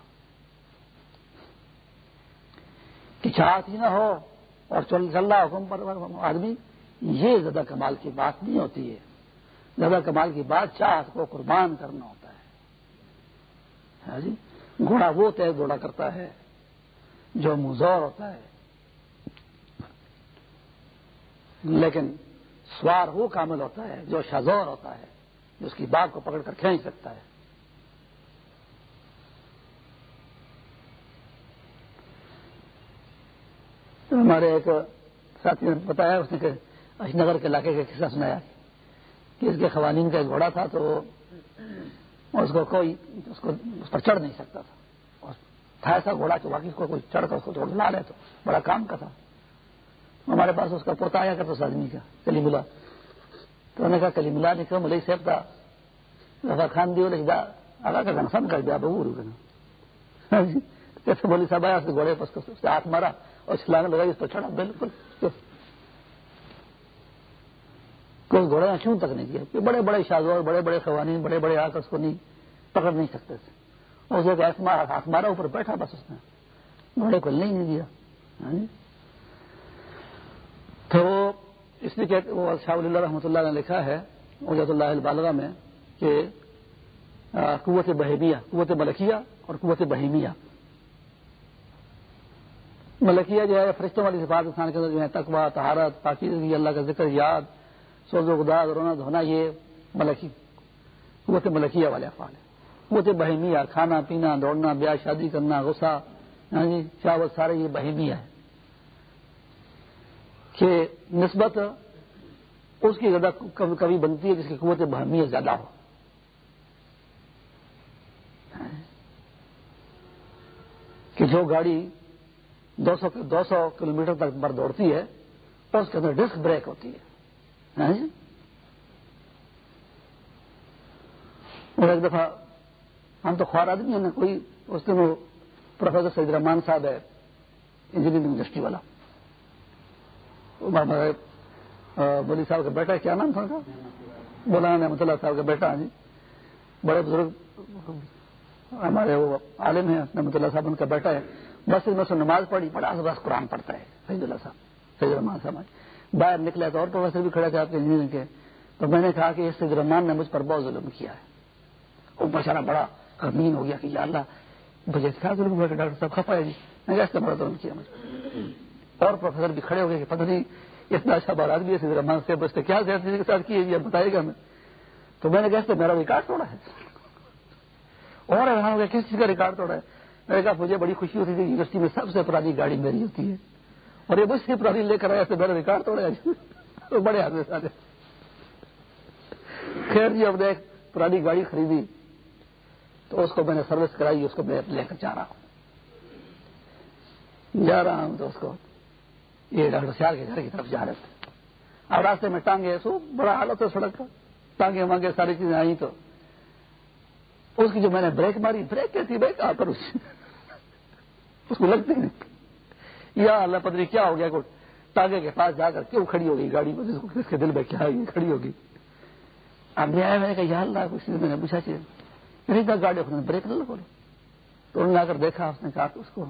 کہ چاہت ہی نہ ہو۔ اور چل رہا حکم پر آدمی یہ زیادہ کمال کی بات نہیں ہوتی ہے۔ زیادہ کمال کی بات چاہت کو قربان کرنا ہوتا ہے۔ ہاں جی؟ گھوڑا وہ طے گھوڑا کرتا ہے، جو مزور ہوتا ہے۔ لیکن سوار وہ کامل ہوتا ہے جو شزور ہوتا ہے، جو اس کی بات کو پکڑ کر کھینچ سکتا ہے۔ ہمارے ایک ساتھی نے بتایا، اس نے کہ اش نگر کے علاقے کا قصہ سنایا کہ اس کے قوانین کا ایک گھوڑا تھا تو اس کو کوئی، اس کو، اس پر چڑھ نہیں سکتا تھا۔ تھا ایسا گھوڑا کہ باقی اس کو کوئی چڑھ کر اس کو تھوڑا لا لے تو بڑا کام کا تھا۔ ہمارے پاس اس کا پورتا آیا کرتا اس آدمی کا کلی ملا تو انہوں نے کہا کلی ملا نے کہا، ملئی صاحب تھا۔ رفا خان دیو لکھ دا آگا کا گھنسن کر دیا بہو رو کیسے بولی صاحب آیا اس گھوڑے پر اس سے ہاتھ مارا اور چھلانے لگا اس پر چڑھا۔ بالکل کوئی گھوڑے نے کیوں تک نہیں کیا بڑے بڑے شاہزور بڑے بڑے قوانین، بڑے بڑے آ کر اس کو نہیں، پکڑ نہیں سکتے تھے۔ اور اس کو ہاتھ مارا، اوپر بیٹھا، بس اس نے۔ گھوڑے کو نہیں دیا ہاں جی؟ تو اس لیے کہ وہ شاہ اللہ رحمۃ اللہ نے لکھا ہے اجت اللہ البالغ میں، کہ قوت بہیمیہ، قوت ملکیہ اور قوت بہیمیہ۔ ملکیہ جو ہے، فرشتوں والی صفات انسان کے اندر جو ہے تقوا تہارت پاکیزگی، اللہ کا ذکر، یاد، سوز و گداز رونا دھونا، یہ ملکی قوت ملکیہ والے افعال ہے قوت بہیمیہ کھانا، پینا، دوڑنا، بیاہ، شادی کرنا، غصہ ہاں جی شاوت سارے یہ بہیمیہ ہے کہ نسبت اس کی زیادہ کبھی بنتی ہے جس کی قوت بہمیت زیادہ ہو۔ کہ جو گاڑی دو سو دو سو کلو میٹر تک بر دوڑتی ہے اور اس کے اندر ڈسک بریک ہوتی ہے۔ ہاں جی؟ اور ایک دفعہ ہم تو خوار آدمی ہیں نا، کوئی اس دن وہ پروفیسر سید رحمان صاحب ہے، انجینئرنگ انڈسٹری والا۔ بولی صاحب کا بیٹا کیا نام تھا ان کا؟ مولانا نعمت اللہ صاحب کا بیٹا ہاں جی۔ بڑے بزرگ ہمارے وہ عالم ہیں، نعمت اللہ صاحب ان کا بیٹا ہے۔ مسجد میں سے نماز پڑھی، بڑا زبردست قرآن پڑھتا ہے سعید اللہ صاحب سید رحمان صاحب۔ باہر نکلے تو اور پروفیسر بھی کھڑے تھے آپ کے انجینئرنگ کے، تو میں نے کہا کہ سید رحمان نے مجھ پر بہت ظلم کیا ہے۔ وہ بچارا بڑا غمین ہو گیا کہ یا اللہ، مجھے کیا ظلم ہوا کہ ڈاکٹر صاحب کھپا ہے جی۔ میں اس کا بڑا ظلم کیا مجھے اور پروفیسر بھی کھڑے ہو گئے کہ پتہ نہیں اتنا اچھا بار آدمی ہے سید رحمان سے بچتے کیا زیادتی کے ساتھ کی ہے جی، بتائے گا میں تو میں نے کہا میرا ریکارڈ توڑا ہے۔ اور حیران ہو گیا، کس چیز کا ریکارڈ توڑا ہے؟ میں نے کہا، مجھے بڑی خوشی ہوتی تھی یونیورسٹی میں سب سے پرانی گاڑی میری ہوتی ہے۔ اور یہ مجھ سے پرانی لے کر آیا تو میرا ریکارڈ توڑا تو بڑے آدمی سارے۔ خیر جی اب ایک پرانی گاڑی خریدی۔ تو اس کو میں نے سروس کرائی، اس کو میں لے کر جا رہا ہوں۔ جا رہا ہوں تو اس کو یہ ڈاکٹر سیال کے گھر کی طرف جا رہے تھے۔ اب راستے میں ٹانگے سو بڑا حالت ہے سڑک کا۔ ٹانگے مانگے، ساری چیزیں آئی تو اس کی جو میں نے بریک ماری، بریک کیسی بریک آ کر اس کو لگتی نہیں یا اللہ پتری کیا ہو گیا کو ٹانگے کے پاس جا کر کیوں کھڑی ہوگی گاڑی؟ میں جس کو کس کے دل میں کیا ہے؟ کھڑی ہوگی۔ اب میں آیا، میں نے کہا، یا اللہ، کچھ میں نے پوچھا چاہیے گاڑی اپنے بریک نہ لگو تو انہوں نے آ کر دیکھا، اس نے کہا اس کو۔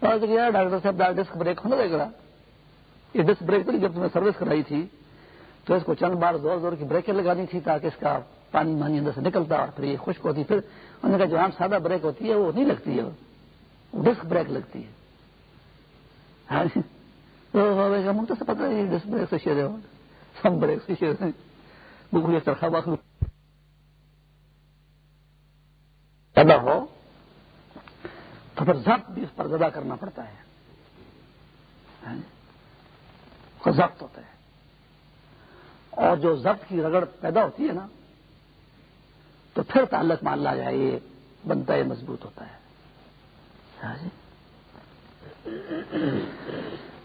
ڈاکٹر صاحب ڈسک بریک ہونے لگے گا۔ یہ ڈسک بریک تو جب تم نے سروس کرائی تھی، تو اس کو چند بار زور زور کی بریکیں لگانی تھی تاکہ اس کا پانی مانی اندر سے نکلتا اور پھر یہ خشک ہوتی۔ پھر انہوں نے کہا، جو عام سادہ بریک ہوتی ہے، وہ نہیں لگتی ہے۔ ڈسک بریک لگتی ہے۔ ہاں جی۔ تو سے پتہ ہے ڈسک بریک سے شیر سم بریک سے شیر چرخا پیدا ہو تو پھر ضبط بھی اس پر زدہ کرنا پڑتا ہے۔ ہاں جی۔ ضبط ہوتا ہے۔ اور جو ضبط کی رگڑ پیدا ہوتی ہے نا، تو پھر تعلق مان لا جائے یہ بنتا ہے مضبوط ہوتا ہے۔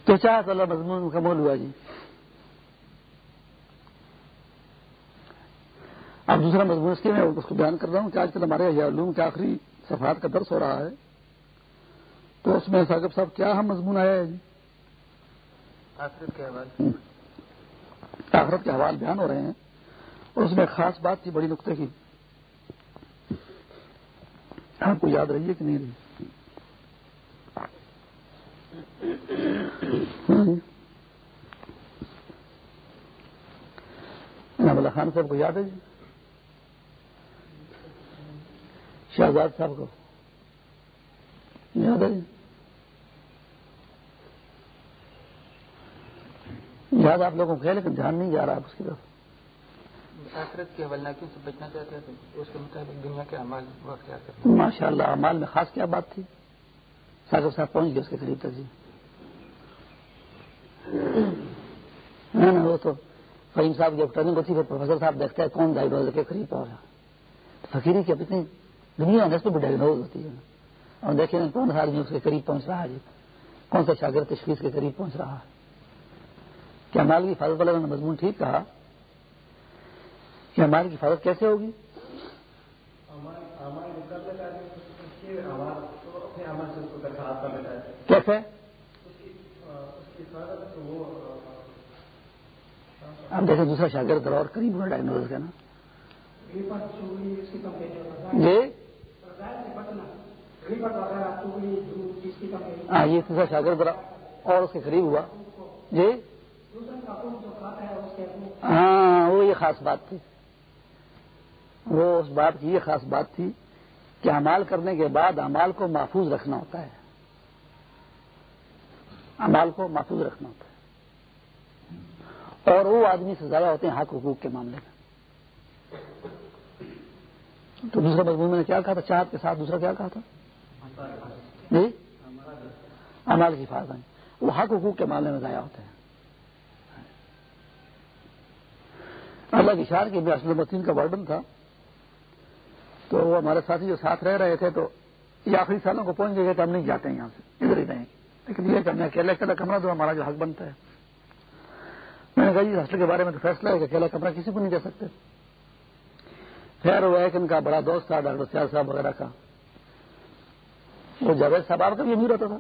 تو چاہ تو اللہ مضمون کا مول ہوا جی۔ اب دوسرا مضمون اس کے میں اس کو بیان کر رہا ہوں کہ آج کل ہمارے علوم کے آخری صفحات کا درس ہو رہا ہے۔ تو اس میں ثاقب صاحب کیا ہم مضمون آیا ہے جی؟ آخرت کے حوال آخرت کے بیان ہو رہے ہیں۔ اور اس میں خاص بات تھی بڑی نقطے کی۔ آپ کو یاد رہی ہے کہ نہیں رہی؟ اللہ خان صاحب کو یاد ہے جی؟ شہزاد صاحب کو۔ یاد ہے جی؟ یاد آپ لوگوں کو لیکن دھیان نہیں جا رہا اس کی طرف۔ آخرت کے حوالناکیوں سے بچنا چاہتے تھے؟ اس کے مطابق دنیا کے اعمال ماشاء اللہ امال میں خاص کیا بات تھی؟ ساگر صاحب پہنچ گئے اس کے قریب تک جی۔ ہاں، وہ تو فہیم صاحب جب ٹرننگ ہوتی ہے، پروفیسر صاحب دیکھتے ہیں کون ڈائگنوز کے قریب پہنچا فقیری کی اتنی دنیا ہے اس بھی ڈائگنوز ہوتی ہے۔ اور دیکھیں کون سا آدمی اس کے قریب پہنچ رہا ہے جی۔ کون سا شاگرد تشخیص کے قریب پہنچ رہا ہے۔ کیا مال کی حفاظت والا نے مضمون ٹھیک کہا؟ کہ مال کی حفاظت کیسے ہوگی؟ کیسے؟ آپ دیکھیں دوسرا شاگرد اور قریب ہوا ڈائگنوز کا نا۔ جی؟ ہاں یہ دوسرا شاگرد اور اس کے قریب ہوا۔ جی؟ ہاں وہ یہ خاص بات تھی۔ وہ اس بات کی یہ خاص بات تھی۔ کہ امال کرنے کے بعد امال کو محفوظ رکھنا ہوتا ہے۔ امال کو محفوظ رکھنا ہوتا ہے۔ اور وہ آدمی سے زیادہ ہوتے ہیں حق حقوق کے معاملے میں۔ تو دوسرا مضمون میں نے کیا کہا تھا؟ چاہت کے ساتھ دوسرا کیا کہا تھا؟ جی؟ امال کی حفاظت۔ وہ حق حقوق کے معاملے میں ضائع ہوتے ہیں۔ اللہ کی شار کی میں اصل مسین کا وارڈن تھا۔ تو وہ ہمارے ساتھی جو ساتھ رہ رہے تھے تو یہ آخری سالوں کو پہنچ گئے کہ ہم نہیں جاتے ہیں یہاں سے، ادھر ہی رہیں۔ لیکن یہ کہ ہمیں اکیلا اکیلا کمرہ دو، ہمارا جو حق بنتا ہے۔ میں نے کہا جی ہاسٹل کے بارے میں تو فیصلہ ہے کہ اکیلا کمرہ کسی کو نہیں دے سکتے۔ خیر وہ ایک ان کا بڑا دوست تھا، ڈاکٹر سیال صاحب وغیرہ کا۔ وہ جاوید صاحب، آپ کا بھی امیر ہوتا تھا؟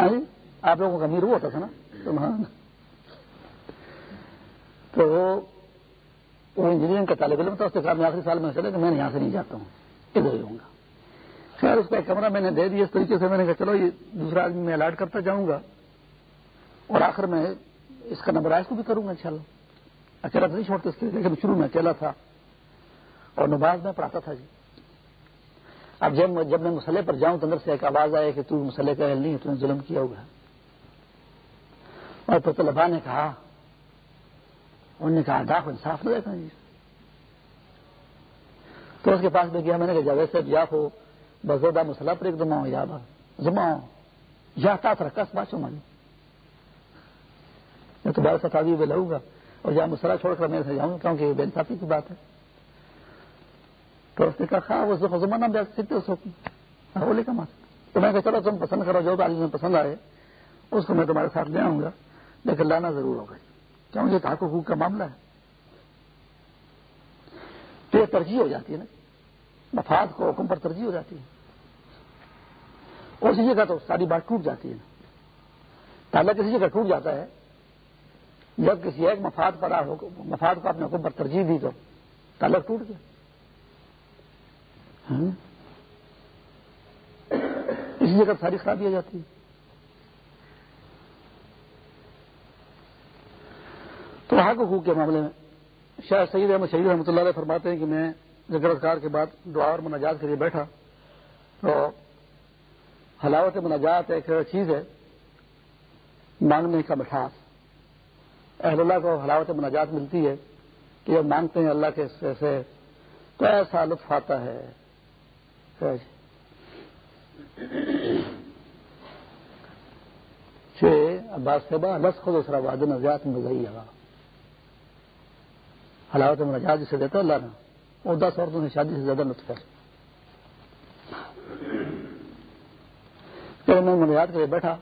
ہاں جی آپ لوگوں کا امیر وہ ہوتا تھا نا؟ تو ہاں۔ وہ وہ انجینئرنگ کا طالب علم تھا اس کے ساتھ میں آخری سال میں چلے کہ میں یہاں سے نہیں جاتا ہوں۔ ادھر ہی ہوں گا۔ خیر، اس کا کمرہ میں نے دے دیا۔ اس طریقے سے میں نے کہا، چلو، یہ دوسرا آدمی میں الاٹ کرتا جاؤں گا۔ اور آخر میں اس کا نمبر آئس کو بھی کروں گا ان اکیلا تو نہیں چھوڑتے اس کے لیکن شروع میں اکیلا تھا۔ اور نماز میں پڑھاتا تھا جی۔ اب جب جب میں مسئلے پر جاؤں تو اندر سے ایک آواز آئے کہ تو مسئلے کا اہل نہیں ہے، تو نے ظلم کیا ہوا اور پھر طلبا نے کہا انہوں نے کہا ڈاک انصاف نہ دیکھا جی. تو اس کے پاس میں گیا میں نے کہا، جاوید صاحب، یا ہو بزودہ مسئلہ پر ایک دم یا زما یا تا رکس باشو مانی جی۔ میں تو بارہ ستاوی میں لوں گا اور جہاں مسئلہ چھوڑ کر میں سے جاؤں، کیونکہ بے انصافی کی بات ہے۔ تو اس نے کہا، خواہ وہ زمانہ بیٹھ سکتے اس وقت بولے کا مات جی؟ تو میں کہا، چلو تم پسند کرو، جو تعلیم میں پسند آئے، اس کو میں تمہارے ساتھ لے آؤں گا، لیکن لانا ضرور ہوگا جی۔ کیوں یہ حق حقوق کا معاملہ ہے؟ تو یہ ترجیح ہو جاتی ہے نا۔ مفاد کو حکم پر ترجیح ہو جاتی ہے۔ اور اسی جگہ تو ساری بات ٹوٹ جاتی ہے نا۔ تالا کسی جگہ ٹوٹ جاتا ہے۔ جب کسی ایک مفاد پر مفاد کو اپنے حکم پر ترجیح دی تو تعلق ٹوٹ گیا۔ ہاں؟ اسی جگہ ساری خرابی آ جاتی ہے تو حق حقوق کے معاملے میں۔ شاید سعید احمد شہید رحمۃ اللہ علیہ فرماتے ہیں کہ میں گرفتار کے بعد دعا اور مناجات کے لیے بیٹھا۔ تو حلاوت مناجات ایک چیز ہے، مانگنے کا مٹھاس۔ اہل اللہ کو حلاوت مناجات ملتی ہے کہ جب مانگتے ہیں اللہ کے سے تو ایسا لطف آتا ہے۔ عباس صاحبہ لس خود اسرا واد نجات میں گئی حلاوت مناجات جسے دیتا اللہ نے۔ وہ دس عورتوں سے شادی سے زیادہ لطف ہے پھر میں مناجات کے لیے بیٹھا،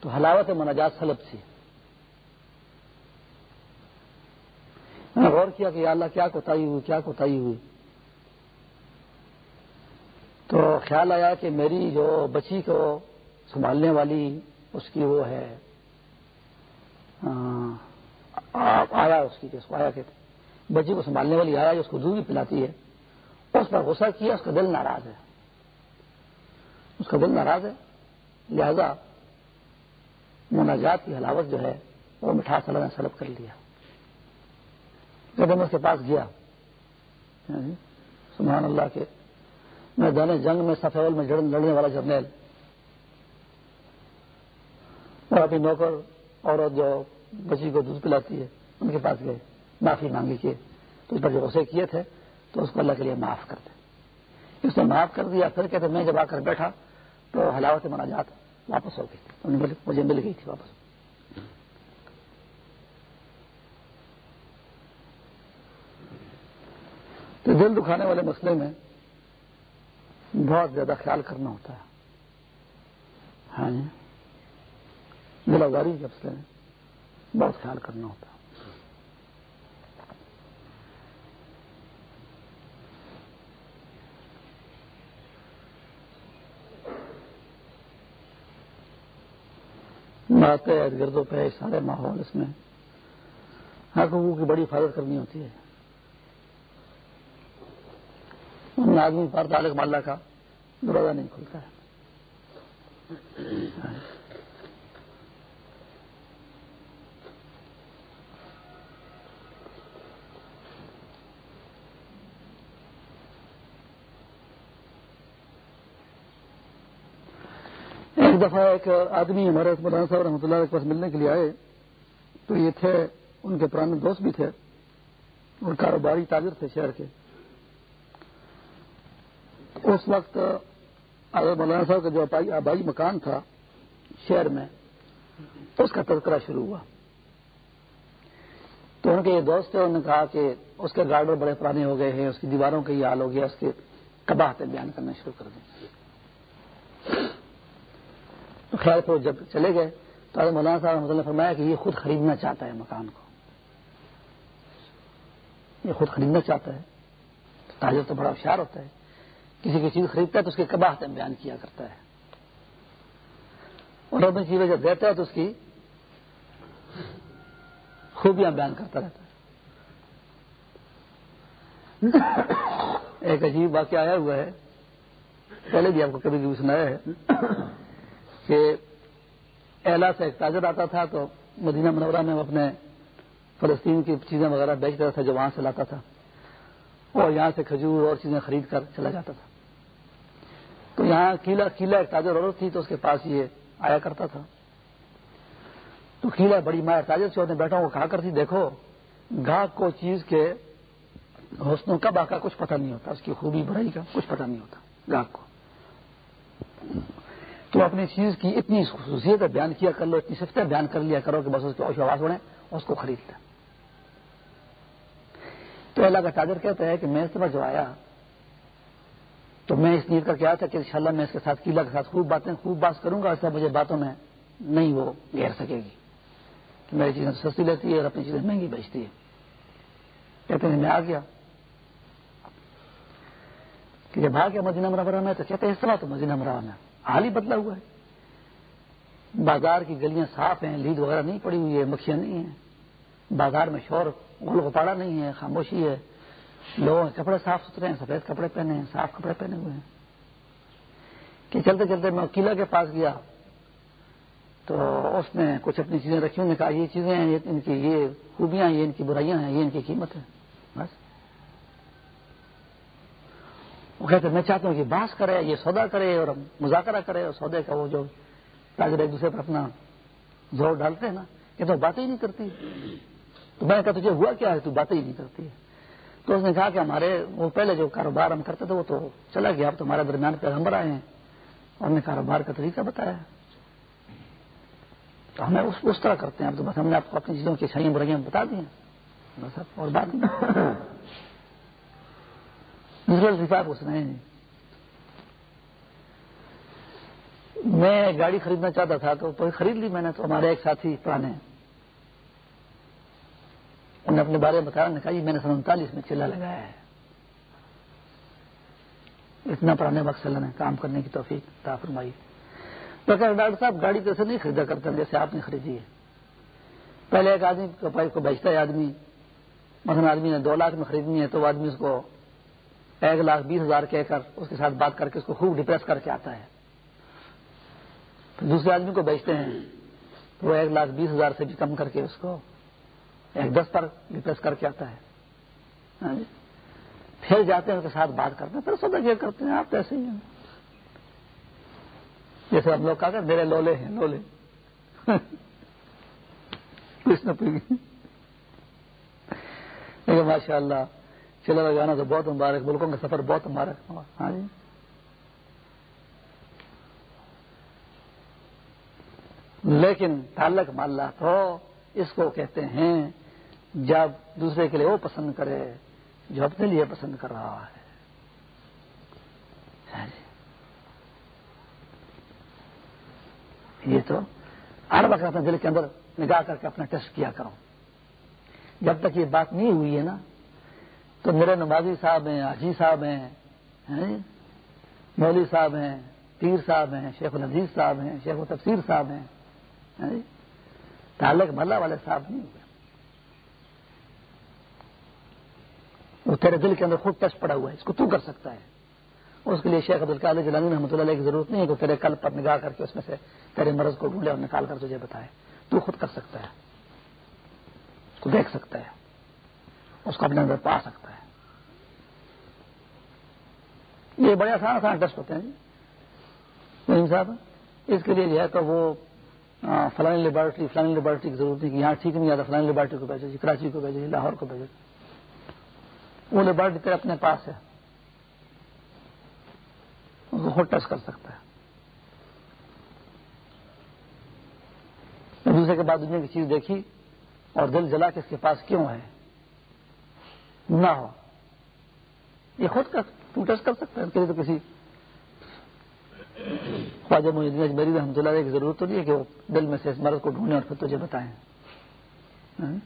تو حلاوت مناجات سلب تھی۔ میں نے غور کیا کہ یا اللہ کیا کوتاہی ہوئی، کیا کوتاہی ہوئی۔ تو خیال آیا کہ میری جو بچی کو سنبھالنے والی، اس کی وہ ہے آیا اس کی اس کو آیا کہ بچی کو سنبھالنے والی آیا جو اس کو دودھ بھی پلاتی ہے۔ اس پر غصہ کیا، اس کا دل ناراض ہے۔ اس کا دل ناراض ہے۔ لہذا مناجات کی حلاوت جو ہے، وہ مٹھاس اللہ نے سلب کر لیا۔ جب میں اس کے پاس گیا، سبحان اللہ کے میں دونوں جنگ میں سفید میں لڑنے والا جرنیل اور ابھی نوکر عورت جو بچی کو دودھ پلاتی ہے، ان کے پاس گئے۔ معافی مانگی کے تو اس پر جو غصے کیے تھے، تو اس کو اللہ کے لیے معاف کر دے۔ اس نے معاف کر دیا، پھر کہتے، میں جب آ کر بیٹھا تو حلاوت مناجات واپس ہو گئی۔ مجھے مل گئی تھی واپس۔ تو دل دکھانے والے مسئلے میں بہت زیادہ خیال کرنا ہوتا ہے۔ ہاں جی دل آزاری کے مسئلے میں بہت خیال کرنا ہوتا ہے۔ آتے ارد گردوں پہ سارے ماحول اس میں۔ ہاں، حقوق کی بڑی حفاظت کرنی ہوتی ہے۔ آدمی پر تعلق مالا کا دروازہ نہیں کھلتا ہے۔ ایک دفعہ ایک آدمی ہمارے مولانا صاحب رحمۃ اللہ کے پاس ملنے کے لیے آئے تو یہ تھے، ان کے پرانے دوست بھی تھے، اور کاروباری تاجر تھے شہر کے۔ اس وقت مولانا صاحب کا جو آبائی مکان تھا شہر میں، اس کا تذکرہ شروع ہوا۔ تو ان کے یہ دوست تھے، انہوں نے کہا کہ اس کے گارڈر بڑے پرانے ہو گئے ہیں، اس کی دیواروں کا یہ حال ہو گیا، اس کے کباہتے بیان کرنا شروع کر دیں۔ تو خیر جب چلے گئے تو مولانا صاحب نے فرمایا کہ یہ خود خریدنا چاہتا ہے مکان کو۔ یہ خود خریدنا چاہتا ہے۔ تاجر تو بڑا ہوشیار ہوتا ہے۔ کسی کی چیز خریدتا ہے تو اس کے کباہتے بیان کیا کرتا ہے۔ اور اپنی چیزیں جب دیتا ہے تو اس کی خوبیاں بیان کرتا رہتا ہے۔ ایک عجیب واقعہ آیا ہوا ہے۔ پہلے بھی آپ کو کبھی کبھی سنایا ہے۔ کہ اہلا سے ایک تاجر آتا تھا تو مدینہ منورہ میں وہ اپنے فلسطین کی چیزیں وغیرہ بیچتا تھا جو وہاں سے لاتا تھا۔ اور یہاں سے کھجور اور چیزیں خرید کر چلا جاتا تھا۔ تو یہاں قلعہ قلعہ ایک تاجر عورت تھی تو اس کے پاس یہ آیا کرتا تھا۔ تو قلعہ بڑی مایا تاجر سے بیٹھا وہ کہا کرتی، دیکھو، گاہک کو چیز کے حسنوں کا باقا کچھ پتہ نہیں ہوتا، اس کی خوبی بڑائی کا کچھ پتہ نہیں ہوتا، گاہک کو۔ تو اپنی چیز کی اتنی خصوصیت بیان کیا کر لو، اتنی سفتیں بیان کر لیا کرو کہ بس اس کی آواز بڑھے اس کو خرید لیں۔ تو اللہ کا تاجر کہتا ہے کہ میں اس طرح جو آیا تو میں اس نیت کر کے تھا کہ انشاءاللہ میں اس کے ساتھ قلعہ کے ساتھ خوب باتیں، خوب بات کروں گا ایسا مجھے باتوں میں نہیں وہ گھیر سکے گی۔ کہ میری چیزیں سستی لیتی ہے اور اپنی چیزیں مہنگی بیچتی ہے کہتے ہیں میں آ گیا۔ کہ جب آ گیا مدینہ مرورہ میں تو کہتے ہیں اس طرح تو مدینہ مرورہ میں۔ حال ہی بدلا ہوا ہے۔ بازار کی گلیاں صاف ہیں، لید وغیرہ نہیں پڑی ہوئی ہے، مکھیاں نہیں ہیں۔ بازار میں شور، غل غپاڑا نہیں ہے، خاموشی ہے۔ لوگوں کے کپڑے صاف ستھرے ہیں، سفید کپڑے پہنے ہیں، صاف کپڑے پہنے ہوئے ہیں۔ کہ چلتے چلتے میں قلعہ کے پاس گیا تو اس نے کچھ اپنی چیزیں رکھی انہوں نے کہا یہ چیزیں ہیں ان کی، یہ خوبیاں یہ ان کی برائیاں ہیں، یہ ان کی قیمت ہے بس وہ کہتے میں چاہتا ہوں کہ باس کرے، یہ سودا کرے اور مذاکرہ کرے اور سودے کا وہ جو تاجر ایک دوسرے پر اپنا زور ڈالتے ہیں نا، یہ تو باتیں ہی نہیں کرتی۔ تو میں نے کہا تجھے ہوا کیا ہے؟ تو باتیں ہی نہیں کرتی ہے۔ تو اس نے کہا کہ ہمارے، وہ پہلے جو کاروبار ہم کرتے تھے، وہ تو چلا گیا۔ اب تو ہمارے درمیان پیغمبر آئے ہیں۔ اور نے کاروبار کا طریقہ بتایا۔ تو ہمیں اس اس طرح کرتے ہیں۔ اب تو بس ہم نے آپ کو اپنی چیزوں کی اچھائیاں برائیاں بتا دی ہیں۔ بس اور بات نہیں۔ دوسرا اس نے میں گاڑی خریدنا چاہتا تھا تو خرید لی میں نے تو ہمارے ایک ساتھی پرانے انہوں نے اپنے بارے میں بتایا نے کہا جی میں نے سن انتالیس میں چلا لگایا ہے۔ اتنا پرانے وقت سے نے کام کرنے کی توفیق تا فرمائی۔ تو کہ ڈاکٹر صاحب، گاڑی تو ایسے نہیں خریدا کرتے جیسے آپ نے خریدی ہے۔ پہلے ایک آدمی کو بیچتا ہے آدمی، مثلا آدمی نے دو لاکھ میں خریدنی ہے تو وہ آدمی اس کو ایک لاکھ بیس ہزار کہہ کر اس کے ساتھ بات کر کے اس کو خوب ڈپریس کر کے آتا ہے۔ دوسرے آدمی کو بیچتے ہیں تو وہ ایک لاکھ بیس ہزار سے بھی کم کر کے اس کو ایک دس پر ریپلیس کر کے آتا ہے۔ ہاں جی۔ پھر جاتے ہیں اس کے ساتھ بات کرتے ہیں، پھر سودا کیا کرتے ہیں، آپ ایسے ہی ہیں۔ جیسے ہم لوگ کہا کہ میرے لولے ہیں، لولے۔ کچھ نہ ماشاء اللہ چلا لگانا تو بہت مبارک، ملکوں کا سفر بہت مبارک ہاں جی۔ لیکن تعلق مالات ہو اس کو کہتے ہیں، جب دوسرے کے لیے وہ پسند کرے، جو اپنے لیے پسند کر رہا ہے۔ ہاں جی۔ یہ تو ہر وقت اپنے دل کے اندر نگاہ کر کے اپنا ٹیسٹ کیا کرو۔ جب تک یہ بات نہیں ہوئی ہے نا تو میرے نمازی صاحب ہیں، حاجی صاحب ہیں مولوی صاحب ہیں، پیر صاحب ہیں، شیخ العزیز صاحب ہیں، شیخ و صاحب ہیں تعلق محلہ والے صاحب نہیں ہوئے۔ وہ تیرے دل کے اندر خود ٹچ پڑا ہوا ہے، اس کو تو کر سکتا ہے۔ اس کے لیے شیخ عبد القال جلانی رحمۃ اللہ علیہ کی ضرورت نہیں ہے کہ تیرے کل پر نگاہ کر کے اس میں سے تیرے مرض کو ڈھونڈے اور نکال کر تجھے بتائے۔ تو خود کر سکتا ہے، اس کو دیکھ سکتا ہے۔ اس کو اپنے اندر پا سکتا ہے۔ یہ بڑے آسان آسان ٹیسٹ ہوتے ہیں جی۔ صاحب، اس کے لیے جو ہے تو وہ فلانی لیبارٹری فلانی لیبارٹری کی ضرورت نہیں کہ یہاں ٹھیک نہیں آتا فلانی لیبارٹری کو بھیجو جی کراچی کو بھیجو جی لاہور کو بھیجو جی۔ وہ لیبارٹری تیرے اپنے پاس ہے۔ اس کو کر سکتا ہے۔ دوسرے کے بعد دنیا کی چیز دیکھی اور دل جلا کے اس کے پاس کیوں ہے۔ نہ ہو۔ یہ خود کا تو کر سکتا ہے، اس کے لیے تو کسی خواجہ مجھے اجمیری رحمۃ اللہ کی ضرورت تو نہیں ہے کہ وہ دل میں سے اس مرض کو ڈھونڈیں اور پھر تجھے بتائیں۔ ہاں؟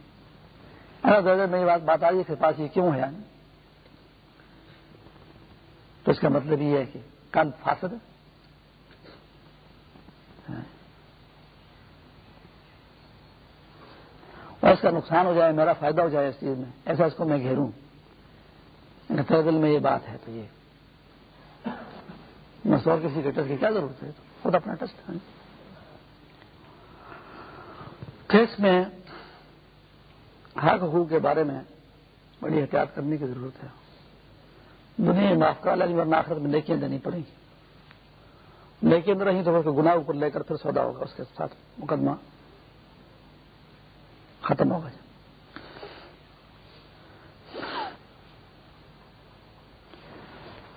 میری بات بات آ رہی ہے کہ پاس یہ کیوں ہے یعنی؟ تو اس کا مطلب یہ ہے کہ کل فاسد اور اس کا نقصان ہو جائے، میرا فائدہ ہو جائے اس چیز میں، ایسا اس کو میں گھیروں۔ دل میں یہ بات ہے تو یہ۔ اور کسی کے ٹیسٹ کی کیا ضرورت ہے؟ خود اپنا ٹیسٹ ہے کیس میں حق حقوق کے بارے میں بڑی احتیاط کرنے کی ضرورت ہے۔ دنیا معاف کا لگی ورنہ آخرت میں نیکیاں دینی پڑیں گی۔ لیکن رہی تو گناہ اوپر لے کر پھر سودا ہوگا اس کے ساتھ مقدمہ۔ ختم ہوگا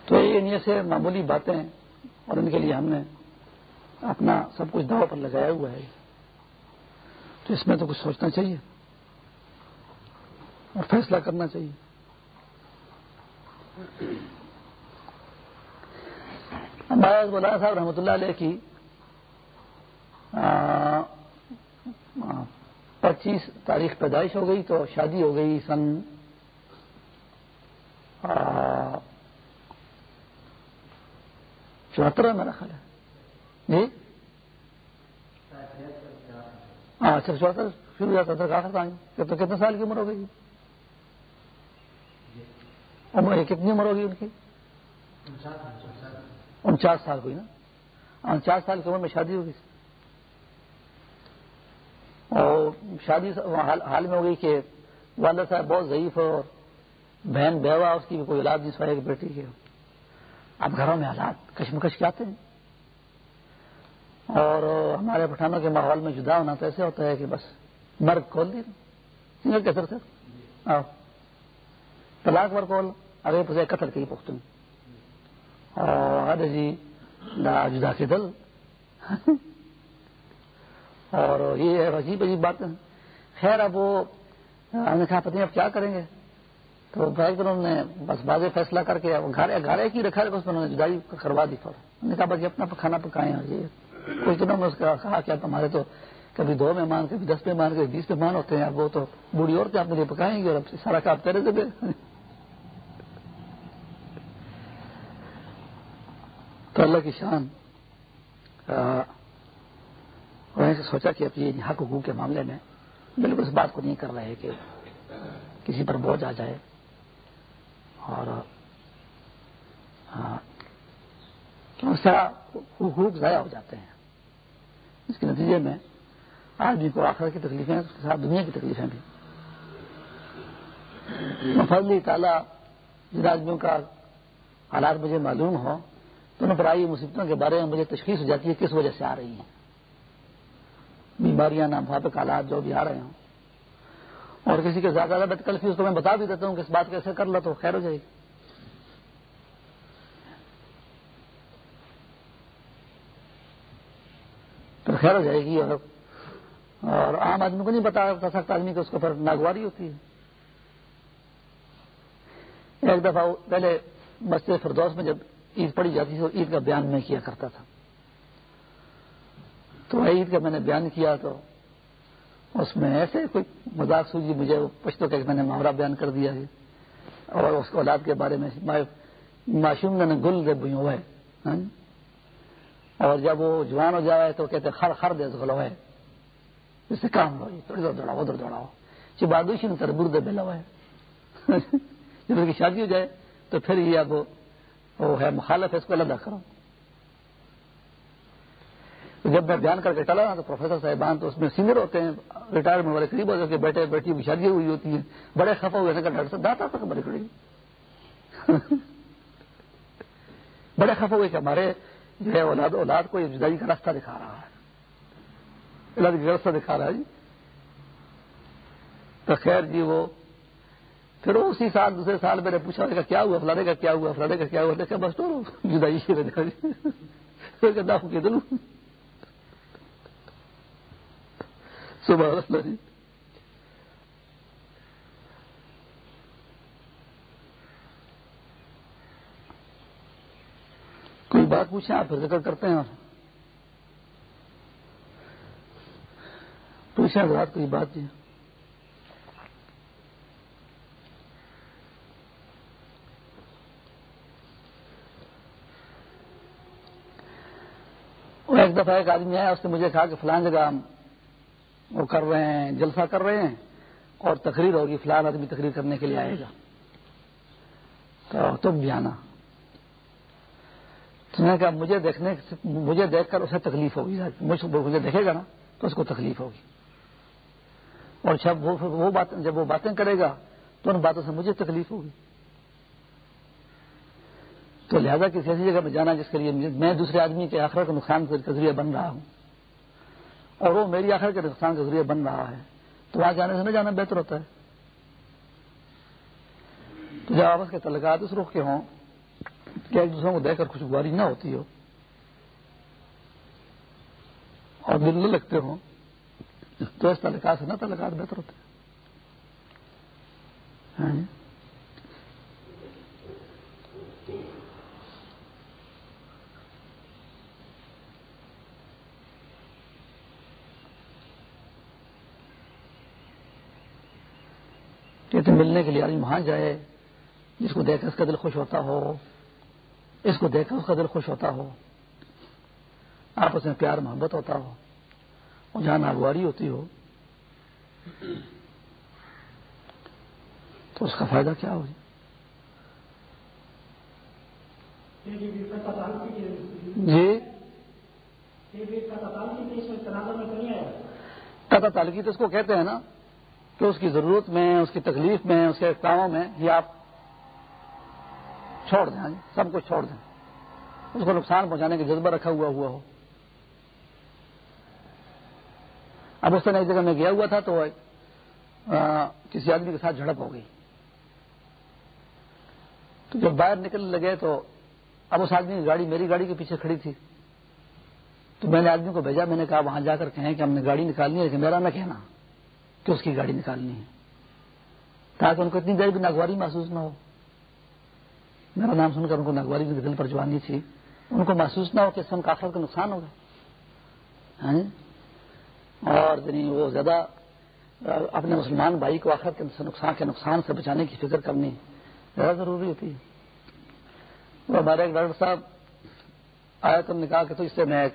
تو یہ سے معمولی باتیں اور ان کے لیے ہم نے اپنا سب کچھ دعو پر لگایا ہوا ہے۔ تو اس میں تو کچھ سوچنا چاہیے اور فیصلہ کرنا چاہیے۔ مولانا صاحب رحمۃ اللہ علیہ کی پچیس تاریخ پیدائش ہو گئی تو شادی ہو گئی سن چوہتر میرا خیال ہے۔ جی؟ ہاں اچھا چوہتر، شروع ہوا تھا کہاں کتنے سال کی عمر ہو گئی؟ عمر کتنی عمر ہوگی ان کی؟ انچاس سال ہوئی نا؟ ہاں، انچاس سال کی عمر میں شادی ہوگی۔ اور شادی حال میں ہو گئی کہ والد صاحب بہت ضعیف اور بہن بیوہ اس کی بھی کوئی اولاد نہیں سوائے بیٹی کی۔ اب گھروں میں حالات کشمکش کے آتے ہیں۔ اور ہمارے پٹھانوں کے ماحول میں جدا ہونا تو ایسے ہوتا ہے کہ بس مرد کھول دی سنگل کیسر سر طلاق ور کھول۔ اگر پسے قتل کی پختوں اور جی جدا کے دل۔ اور یہ عجیب عجیب بات ہے خیر، اب وہ ہم نے کہا، پتہ اب کیا کریں گے؟ تو بھائی انہوں نے بس بازے فیصلہ کر کے گھر گھر ایک ہی رکھا ہے اس میں انہوں نے جدائی کروا دی تھوڑا۔ انہوں نے کہا، بس اپنا کھانا پکائے اور یہ۔ کوئی تو اس کا کہا کہ ہمارے تو کبھی دو مہمان، کبھی دس مہمان، کبھی بیس مہمان ہوتے ہیں، اب وہ تو بوڑھی عورتیں آپ لیے پکائیں گے اور اب سارا کام کرے دے تو اللہ کی شان سے سوچا کہ اب یہ حق حقوق کے معاملے میں بالکل اس بات کو نہیں کر رہے کہ کسی پر بوجھ آ جائے اور اس طرح حقوق ضائع ہو جاتے ہیں؟ اس کے نتیجے میں آدمی کو آخر کی تکلیفیں، اس کے ساتھ دنیا کی تکلیفیں بھی۔ فضلی تعالیٰ جن آدمیوں کا حالات مجھے معلوم ہو تو ان پر آئی مصیبتوں کے بارے میں مجھے تشخیص ہو جاتی ہے کس وجہ سے آ رہی ہیں۔ بیماریاں نامفاپک حالات جو بھی آ رہے ہوں۔ اور کسی کے زیادہ زیادہ تکلفی اس کو میں بتا بھی دیتا ہوں کہ اس بات کیسے کر لو تو خیر ہو جائے گی۔ تو خیر ہو جائے گی اور اور عام آدمی کو نہیں بتا سکتا آدمی کہ اس کو پھر ناگواری ہوتی ہے۔ ایک دفعہ پہلے مسجد فردوس میں جب عید پڑی جاتی تھی تو عید کا بیان میں کیا کرتا تھا۔ تو عید کا میں نے بیان کیا تو اس میں ایسے کوئی مذاق سوجی مجھے پشتوں کا میں نے محاورہ بیان کر دیا ہے اور اس کو اولاد کے بارے میں معشوم نے گل دے بھو ہے ہاں؟ اور جب وہ جوان ہو جائے تو کہتے خر خر دے گلو ہے جس سے کام لو تھوڑی دیر دوڑاؤ، ادھر دوڑاؤ۔ جب بادوشی نے تربور دے بلا ہوا ہے جب اس کی شادی ہو جائے تو پھر یہ اب وہ ہے مخالف ہے، اس کو الگ کرو۔ جب میں بیان کر کے چلا نا تو پروفیسر صاحبان تو اس میں سینئر ہوتے ہیں، ریٹائرمنٹ والے قریب ہوتے ہیں بیٹے، بیٹی کی شادی ہوئی ہوتی ہے بڑے خفا ہوئے، ڈاکٹر صاحب داتا تھا بڑے کڑی بڑے خفا ہوئے کہ ہمارے جو ہے اولاد اولاد کو یہ جدائی کا راستہ دکھا رہا ہے۔ اولاد کا راستہ دکھا رہا ہے جی۔ تو خیر جی وہ پھر اسی سال، دوسرے سال میں نے پوچھا کہ کیا ہوا؟ فلانے کا کیا ہوا؟ فلانے کا کیا ہوا؟ دیکھا بس تو جدائی کے دلوں صبح جی۔ کوئی بات پوچھیں، آپ پھر ذکر کرتے ہیں پوچھیں رات کوئی بات جی۔ ایک دفعہ ایک آدمی آیا، اس نے مجھے کہا کہ فلان جگہ وہ کر رہے ہیں، جلسہ کر رہے ہیں، اور تقریر ہوگی فلان آدمی تقریر کرنے کے لیے آئے گا۔ تو تم بھی آنا۔ تم نے کہا، مجھے دیکھنے مجھے دیکھ کر اسے تکلیف ہوگی۔ مجھے دیکھے گا نا، تو اس کو تکلیف ہوگی۔ اور جب وہ بات، جب وہ باتیں کرے گا، تو ان باتوں سے مجھے تکلیف ہوگی۔ تو لہذا کسی ایسی جگہ میں جانا جس کے لیے میں دوسرے آدمی کے آخر کا نقصان کے ذریعے بن رہا ہوں۔ اور وہ میری آخر کے نقصان کا ذریعہ بن رہا ہے۔ تو وہاں جانے سے نہ جانا بہتر ہوتا ہے۔ تو جب آپس کے تعلقات اس رخ کے ہوں کہ ایک دوسرے کو دیکھ کر خوشگواری نہ ہوتی ہو، اور دل نہ لگتے ہوں، تو اس تعلقات سے نہ تعلقات بہتر ہوتے۔ ہیں کہتے ملنے کے لیے آدمی وہاں جائے، جس کو دیکھ کر اس کا دل خوش ہوتا ہو، اس کو دیکھ کر اس کا دل خوش ہوتا ہو، آپس میں پیار، محبت ہوتا ہو، اور جہاں ناگواری ہوتی ہو، تو اس کا فائدہ کیا ہو جی؟ قطع تعلقی تو اس کو کہتے ہیں نا کہ اس کی ضرورت میں، اس کی تکلیف میں، اس کے کاموں میں یہ آپ چھوڑ دیں ہاں جی، سب کچھ چھوڑ دیں۔ اس کو نقصان پہنچانے کا جذبہ رکھا ہوا ہوا ہو۔ اب اس طرح ایک جگہ میں گیا ہوا تھا تو کسی آدمی کے ساتھ جھڑپ ہو گئی۔ تو جب باہر نکلنے لگے تو اب اس آدمی کی گاڑی میری گاڑی کے پیچھے کھڑی تھی۔ تو میں نے آدمی کو بھیجا، میں نے کہا وہاں جا کر کہیں کہ ہم نے گاڑی نکالنی ہے، لیکن میرا نہ کہنا۔ کہ اس کی گاڑی نکالنی ہے۔ تاکہ ان کو اتنی دیر بھی ناگواری محسوس نہ ہو۔ میرا نام سن کر ان کو ناگواری دل پر جوانی تھی۔ ان کو محسوس نہ ہو کہ سن کافر کا نقصان ہوگا ہاں؟ اور یعنی وہ زیادہ، اپنے مسلمان بھائی کو آخر کے نقصان کے نقصان سے بچانے کی فکر کرنی زیادہ ضروری ہوتی ہے۔ وہ ہمارے ایک ڈاکٹر صاحب آیا تو نے کہا کہ تو اس سے میں ایک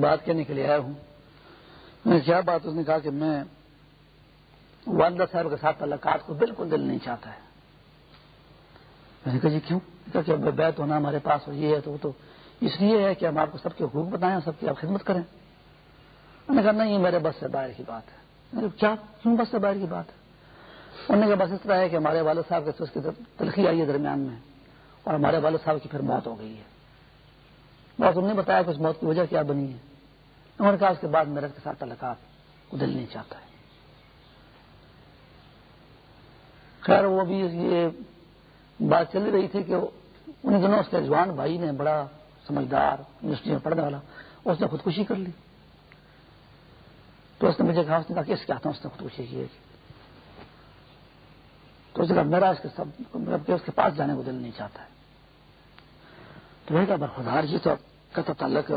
بات کہنے کے لیے آیا ہوں۔ میں کیا بات؟ اس نے کہا کہ میں والدہ صاحب کے ساتھ تعلقات کو بالکل دل نہیں چاہتا ہے۔ میں نے کہا جی کیوں؟ کہ بیت ہونا ہمارے پاس یہ ہے تو وہ تو اس لیے ہے کہ ہم آپ کو سب کے حقوق بتائیں سب کی آپ خدمت کریں۔ میں نے کہا نہیں، یہ میرے بس سے باہر کی بات ہے۔ کیا؟ کیوں بس سے باہر کی بات ہے؟ انہوں نے کہا بس اس طرح ہے کہ ہمارے والد صاحب کے اس کی تلخی آئی ہے درمیان میں اور ہمارے والد صاحب کی پھر موت ہو گئی ہے۔ بس انہوں نے بتایا کہ اس موت کی وجہ کیا بنی ہے؟ انہوں نے کہا اس کے بعد میرے کے ساتھ تعلقات کو دل نہیں چاہتا ہے۔ خیر، وہ بھی یہ بات چل رہی تھی کہ ان دنوں اس کے جوان بھائی نے بڑا سمجھدار یونیورسٹی میں پڑھنے والا، اس نے خودکشی کر لی۔ تو اس نے مجھے کہا، اس نے کہا، کس کیا تھا اس نے خودکشی کی تو اس نے کہا، میرا اس کے سب اس کے پاس جانے کو دل نہیں چاہتا ہے۔ تو وہ کہا برخدار جی تو قطع تعلق،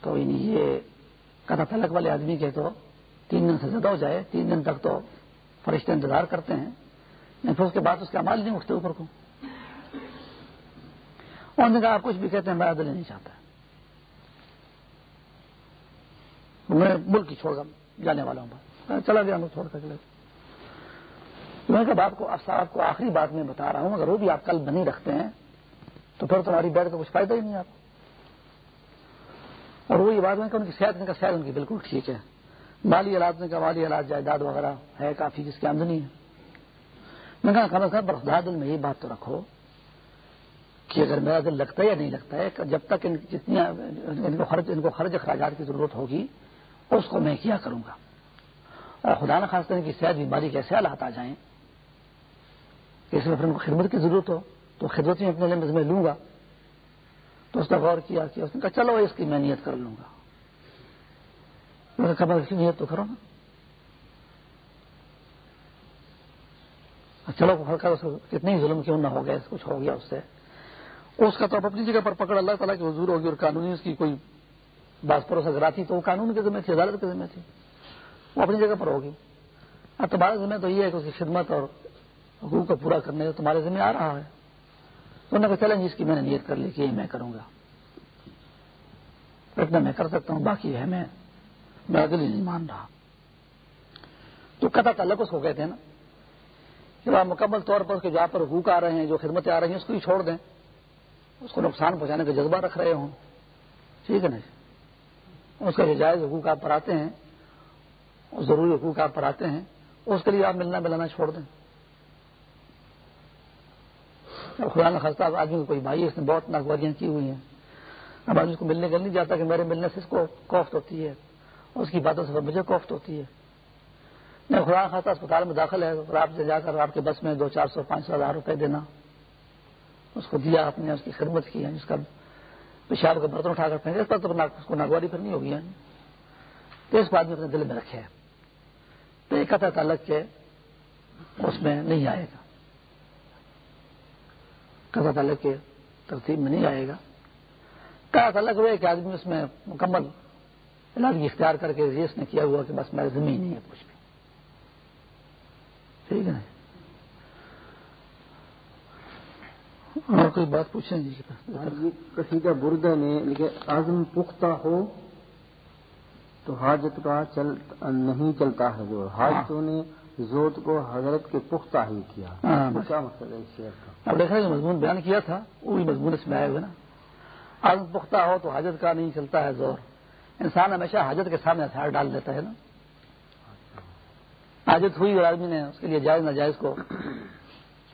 تو یعنی یہ قطع تعلق والے آدمی کے تو تین دن سے زیادہ ہو جائے، تین دن تک تو فرشتے انتظار کرتے ہیں پھر اس کے بعد اس کے امال نہیں اٹھتے اوپر کو۔ انہوں نے کہا آپ کچھ بھی کہتے ہیں میرا دل نہیں چاہتا۔ میں ملک ہی چھوڑ کر جانے والا ہوں چلا گیا چھوڑ کر میں کہا آپ کو آپ کو آخری بات میں بتا رہا ہوں، اگر وہ بھی آپ کل بنی رکھتے ہیں، تو پھر تمہاری بیٹھ کا کچھ فائدہ ہی نہیں آپ اور وہی بات میں کہ ان کی صحت کا شاید ان کی بالکل ٹھیک ہے۔ مالی حالات میں کا مالی حالات جائیداد وغیرہ ہے کافی جس کی آمدنی ہے۔ میں کہا کم از کم دل میں یہ بات تو رکھو کہ اگر میرا دل لگتا ہے یا نہیں لگتا ہے، جب تک ان جتنی، ان کو خرچ، ان کو خرچ اخراجات کی ضرورت ہوگی، اس کو میں کیا کروں گا؟ اور خدا نہ خاص طرح کی صحت بیماری کیسے حالات آ جائیں، اس میں پھر ان کو خدمت کی ضرورت ہو، تو خدمت میں اپنے میں لوں گا۔ تو اس نے غور کیا کہ اس نے کہا، چلو اس کی میں نیت کر لوں گا۔ خبر کی نیت تو کرو نا۔ چلو، ہلکا کتنی ظلم کیوں نہ ہو گیا کچھ ہو گیا اس سے۔ اس کا تو اپنی جگہ پر پکڑ، اللہ تعالیٰ کی حضور ہوگی اور قانونی اس کی کوئی باس پروسا کراتی تو وہ قانون کے ذمہ تھی، عدالت کے ذمہ تھی۔ وہ اپنی جگہ پر ہوگی۔ اب تمہارے ذمہ تو یہ ہے کہ اس کی خدمت اور حقوق کو پورا کرنے تمہارے ذمہ آ رہا ہے۔ تو انہوں نے کہا، چلیں جی، جس کی میں نے نیت کر لی کہ یہ میں کروں گا۔ اتنا میں کر سکتا ہوں، باقی ہے میں۔ میرا دل نہیں مان رہا۔ تو قطع تعلق اس کو کہتے ہیں نا۔ کہ آپ مکمل طور پر اس کے جہاں پر حقوق آ رہے ہیں، جو خدمتیں آ رہی ہیں، اس کو ہی چھوڑ دیں۔ اس کو نقصان پہنچانے کا جذبہ رکھ رہے ہوں۔ ٹھیک ہے نا جی؟ اس کا جائز حقوق آپ پر آتے ہیں ضروری حقوق آپ پر آتے ہیں، اس کے لیے آپ ملنا ملانا چھوڑ دیں۔ خدا نہ خستہ آدمی کو کوئی بھائی اس نے بہت ناگواریاں کی ہوئی ہیں۔ اب آدمی اس کو ملنے کا نہیں جاتا کہ میرے ملنے سے اس کو کوفت ہوتی ہے۔ اس کی باتوں سے مجھے کوفت ہوتی ہے۔ میں خدا خاصا اسپتال میں داخل ہے اور آپ سے جا کر آپ کے بس میں دو چار سو پانچ سو ہزار روپے دینا۔ اس کو دیا آپ نے، اس کی خدمت کی یعنی ہے جس کا پیشاب کا برتن اٹھا کر پھینکے۔ اس پر تو اس کو ناگواری پھر نہیں ہوگی یعنی۔ تو اس بات میں اپنے دل میں رکھے۔ تو ایک قطع تعلق کے اس میں نہیں آئے گا۔ قطع تعلق کے ترتیب میں نہیں آئے گا۔ قطع تعلق ہوئے کہ آدمی اس میں مکمل علاج اختیار کر کے ریس نے کیا ہوا کہ بس میرے زمین نہیں ہے کچھ بھی۔ ٹھیک ہے اور کوئی بات پوچھیں جی؟ قصیدہ بردہ میں آزم پختہ ہو تو حاجت کا چل نہیں چلتا ہے جو حاجتوں نے زود کو حضرت کے پختہ ہی کیا۔ ہاں، کیا مقصد ہے اس شعر کا؟ اب دیکھ رہے جو مضمون بیان کیا تھا وہ بھی مضمون اس میں آئے ہوئے نا۔ عزم پختہ ہو تو حاجت کا نہیں چلتا ہے زور۔ انسان ہمیشہ حاجت کے سامنے ہتھیار ڈال دیتا ہے نا۔ حاجت ہوئی اور آدمی نے اس کے لیے جائز ناجائز کو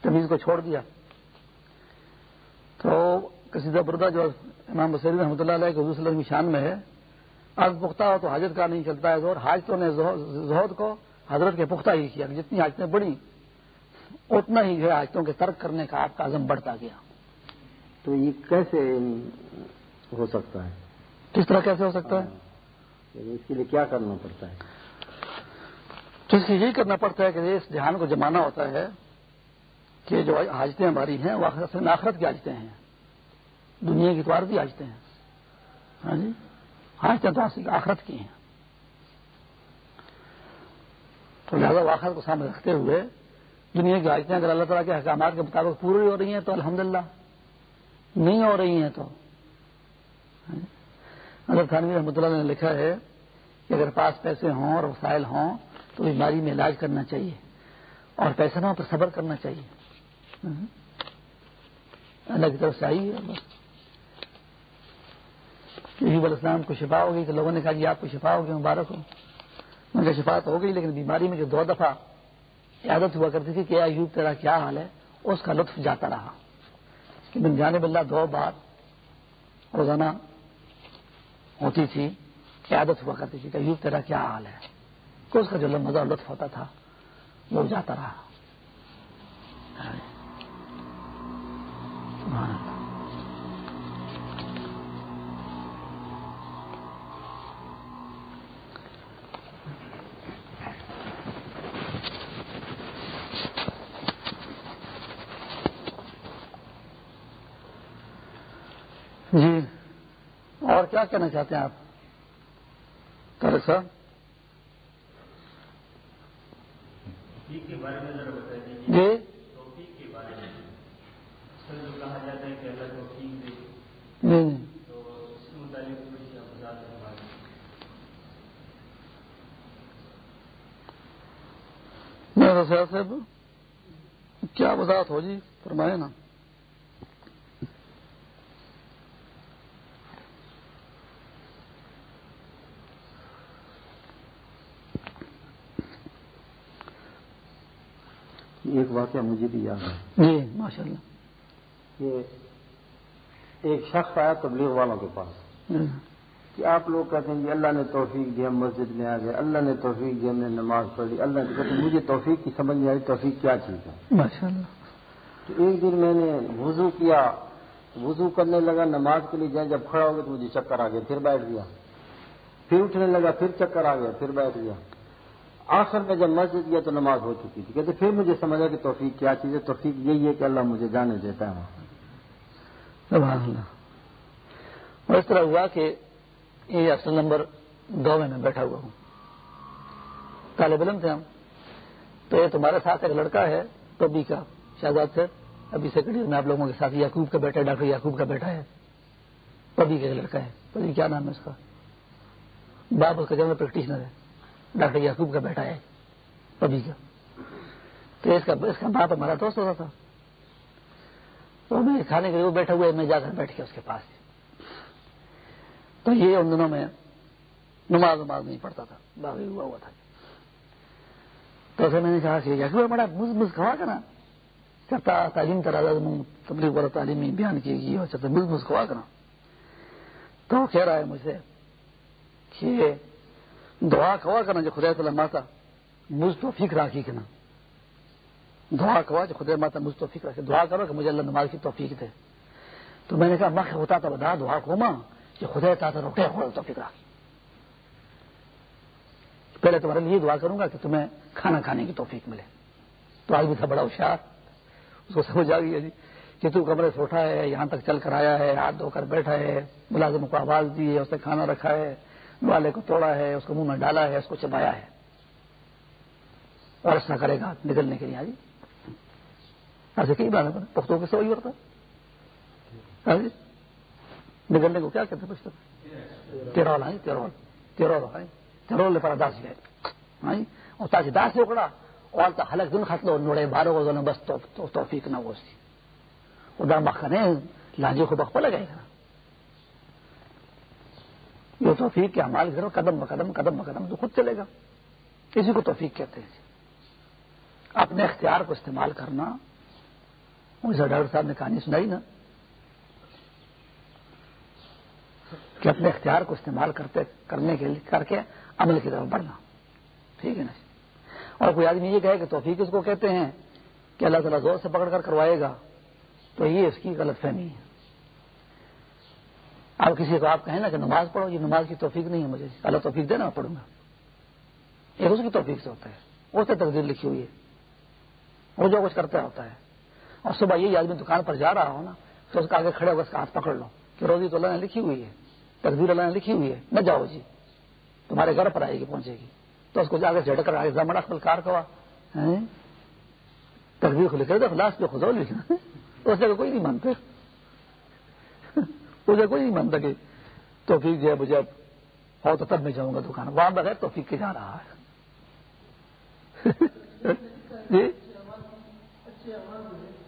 تمیز کو چھوڑ دیا۔ تو کسی بردہ جو امام بصیر رحمۃ اللہ علیہ کے حضور شان میں ہے عزم پختہ ہو تو حاجت کا نہیں چلتا ہے زور حاجتوں نے زہد کو حضرت کے پختہ ہی کیا، جتنی حاجتیں بڑی اتنا ہی جو حاجتوں کے ترک کرنے کا آپ کا عزم بڑھتا گیا۔ تو یہ کیسے ہو سکتا ہے؟ کس طرح کیسے ہو سکتا ہے؟ یعنی اس کے لیے کیا کرنا پڑتا ہے؟ تو اس لیے یہی کرنا پڑتا ہے کہ اس دھیان کو جمانا ہوتا ہے کہ جو حاجتیں ہماری ہیں وہ آخرت کی حاجتیں ہیں۔ دنیا کی اتوار کی حاجتیں ہیں۔ ہاں جی؟ حاجتیں تو آخرت کی ہیں۔ تو لہٰذا آخرت کو سامنے رکھتے ہوئے دنیا کی حاجتیں اگر اللہ تعالیٰ کے احکامات کے مطابق پوری ہو رہی ہیں تو الحمدللہ۔ نہیں ہو رہی ہیں تو۔ اگر خانوی رحمۃ اللہ نے لکھا ہے کہ اگر پاس پیسے ہوں اور وسائل ہوں تو بیماری میں علاج کرنا چاہیے اور پیسے نہ ہو تو صبر کرنا چاہیے۔ اللہ کی طرف سے آئی ہے بس۔ کو شفا ہو گئی تو لوگوں نے کہا کہ آپ کو شفا ہو گئی، مبارک ہو۔ ان کا شفا تو ہو گئی لیکن بیماری میں جو دو دفعہ عادت ہوا کرتی تھی کہ ایوب تیرا کیا حال ہے؟ اس کا لطف جاتا رہا۔ کہ بن جانب اللہ دو بار روزانہ ہوتی تھی عادت ہوا کرتی تھی کہ ایوب تیرا کیا حال ہے؟ کہ اس کا جو مزہ لطف ہوتا تھا، وہ جاتا رہا جی اور کیا کہنا چاہتے ہیں آپ؟ صاحب جی؟ میرا صاحب کیا وضاحت ہو جی فرمائے نا ایک واقعہ مجھے بھی یاد ہے۔ جی ماشاء اللہ یہ ایک شخص آیا تبلیغ والوں کے پاس کہ آپ لوگ کہتے ہیں کہ اللہ نے توفیق دی ہم مسجد میں آ گئے اللہ نے توفیق دی ہم نے نماز پڑھی اللہ نے کہتے مجھے توفیق کی سمجھ نہیں آئی توفیق کیا چیز ہے؟ ماشاء اللہ تو ایک دن میں نے وضو کیا وضو کرنے لگا نماز کے لیے جائیں جب کھڑا ہو گیا تو مجھے چکر آ گیا پھر بیٹھ گیا۔ پھر اٹھنے لگا پھر چکر آ گیا پھر بیٹھ گیا۔ آخر میں جب مسجد گیا تو نماز ہو چکی تھی۔ کہتے پھر مجھے سمجھا کہ توفیق کیا چیز ہے؟ توفیق یہی ہے کہ اللہ مجھے جانے دیتا ہے سبحان اللہ۔ اور اس طرح ہوا کہ یہ اصل نمبر دو میں میں بیٹھا ہوا ہوں۔ طالب علم تھے ہم۔ تو یہ تمہارے ساتھ ایک لڑکا ہے پبی کا۔ شہزاد سے ابھی سیکرٹری میں آپ لوگوں کے ساتھ یعقوب کا بیٹا ہے، ڈاکٹر یعقوب کا بیٹا ہے۔ پبی کا ایک لڑکا ہے۔ پبی کیا نام ہے اس کا؟ باپ اس کا جنرل پریکٹیشنر ہے۔ ڈاکٹر یعقوب کا بیٹا ہے ابھی کا۔ تو اس کا اس کا باپ ہمارا دوست ہوتا تھا۔ تو میں کھانے کے لیے وہ بیٹھا ہوا ہے، میں جا کر بیٹھ گیا اس کے پاس۔ تو یہ ان دنوں میں نماز نماز نہیں پڑھتا تھا، باغی ہوا ہوا تھا۔ تو پھر میں نے کہا کہ یعقوب بڑا مز مز کھوا کرنا چرتا تعلیم کرا تبلیغ والا تعلیم بیان کی گئی اور چرتا مز مز کھوا کرنا تو کہہ رہا ہے مجھ سے کہ دعا کوا کرنا جو خدا تعالیٰ ماتا مجھ تو فکر راکھی کنا۔ دعا کوا جو خدا ماتا مجھ تو فکر راکھی۔ دعا کرو کہ مجھے اللہ نماز کی توفیق دے۔ تو میں نے کہا مخ ہوتا تھا بدا دعا کو ماں، کہ خدا تا روٹے ہو تو فکر راکھی۔ پہلے تمہارے لیے دعا کروں گا کہ تمہیں کھانا کھانے کی توفیق ملے۔ تو آج بھی تھا بڑا ہوشیار۔ اس کو سمجھ آ گئی جی کہ تو کمرے سے اٹھا ہے، یہاں تک چل کر آیا ہے، ہاتھ دھو کر بیٹھا ہے ملازم کو آواز دی ہے، اس نے کھانا رکھا ہے۔ والے کو توڑا ہے، اس کو منہ میں ڈالا ہے، اس کو چبایا ہے۔ اور ایسا کرے گا، نکلنے کے لیے۔ آئی ایسے کئی بار پختوں کے سوئی ہوتا ہاں جی۔ نکلنے کو کیا کہتے پوچھتے تیرول آئی تیرول۔ تیرول آئی تیرول لے پر داس گئے اور تاج داس سے اکڑا، اور حلق دن خط لو، نوڑے بارو کو بس توفیق نہ وہ خدا مکھنے لانجے کو بخ لگائے گا۔ یہ توفیق کے امال کرو قدم بقدم قدم بقدم تو خود چلے گا۔ اسی کو توفیق کہتے ہیں جی۔ اپنے اختیار کو استعمال کرنا مجھے ڈاکٹر صاحب نے کہانی سنائی نا۔ کہ اپنے اختیار کو استعمال کرتے، کرنے کے لیے، کر کے عمل کی طرف بڑھنا۔ ٹھیک ہے نا جی۔ اور کوئی آدمی یہ کہے کہ توفیق اس کو کہتے ہیں کہ اللہ تعالیٰ زور سے پکڑ کر کروائے گا، تو یہ اس کی غلط فہمی ہے۔ اب کسی کو آپ کہیں نا کہ نماز پڑھو، یہ نماز کی توفیق نہیں ہے مجھے۔ اللہ توفیق دینا پڑوں گا۔ یہ اس کی توفیق سے ہوتا ہے۔ اس سے تقدیر لکھی ہوئی ہے۔ وہ جو کچھ کرتا ہوتا ہے۔ اور صبح یہی آدمی دکان پر جا رہا ہو نا، تو اس کا آگے کھڑے ہو اس کا ہاتھ پکڑ لو کہ روزی تو اللہ نے لکھی ہوئی ہے۔ تقدیر اللہ نے لکھی ہوئی ہے۔ نہ جاؤ جی تمہارے گھر پر آئے گی، پہنچے گی۔ تو اس کو جا کے جھٹ کر آگے زمڑا فل کار کوا۔ ہاں؟ تقدیر کو لکھے لاسٹ پہ خدا لکھنا اس جگہ کوئی نہیں مانتے اسے کوئی نہیں مانتا کہ توفیق جو ہے مجھے ہو تو تب میں جاؤں گا دکان۔ وہاں بغیر توفیق کے جا رہا ہے۔ جی؟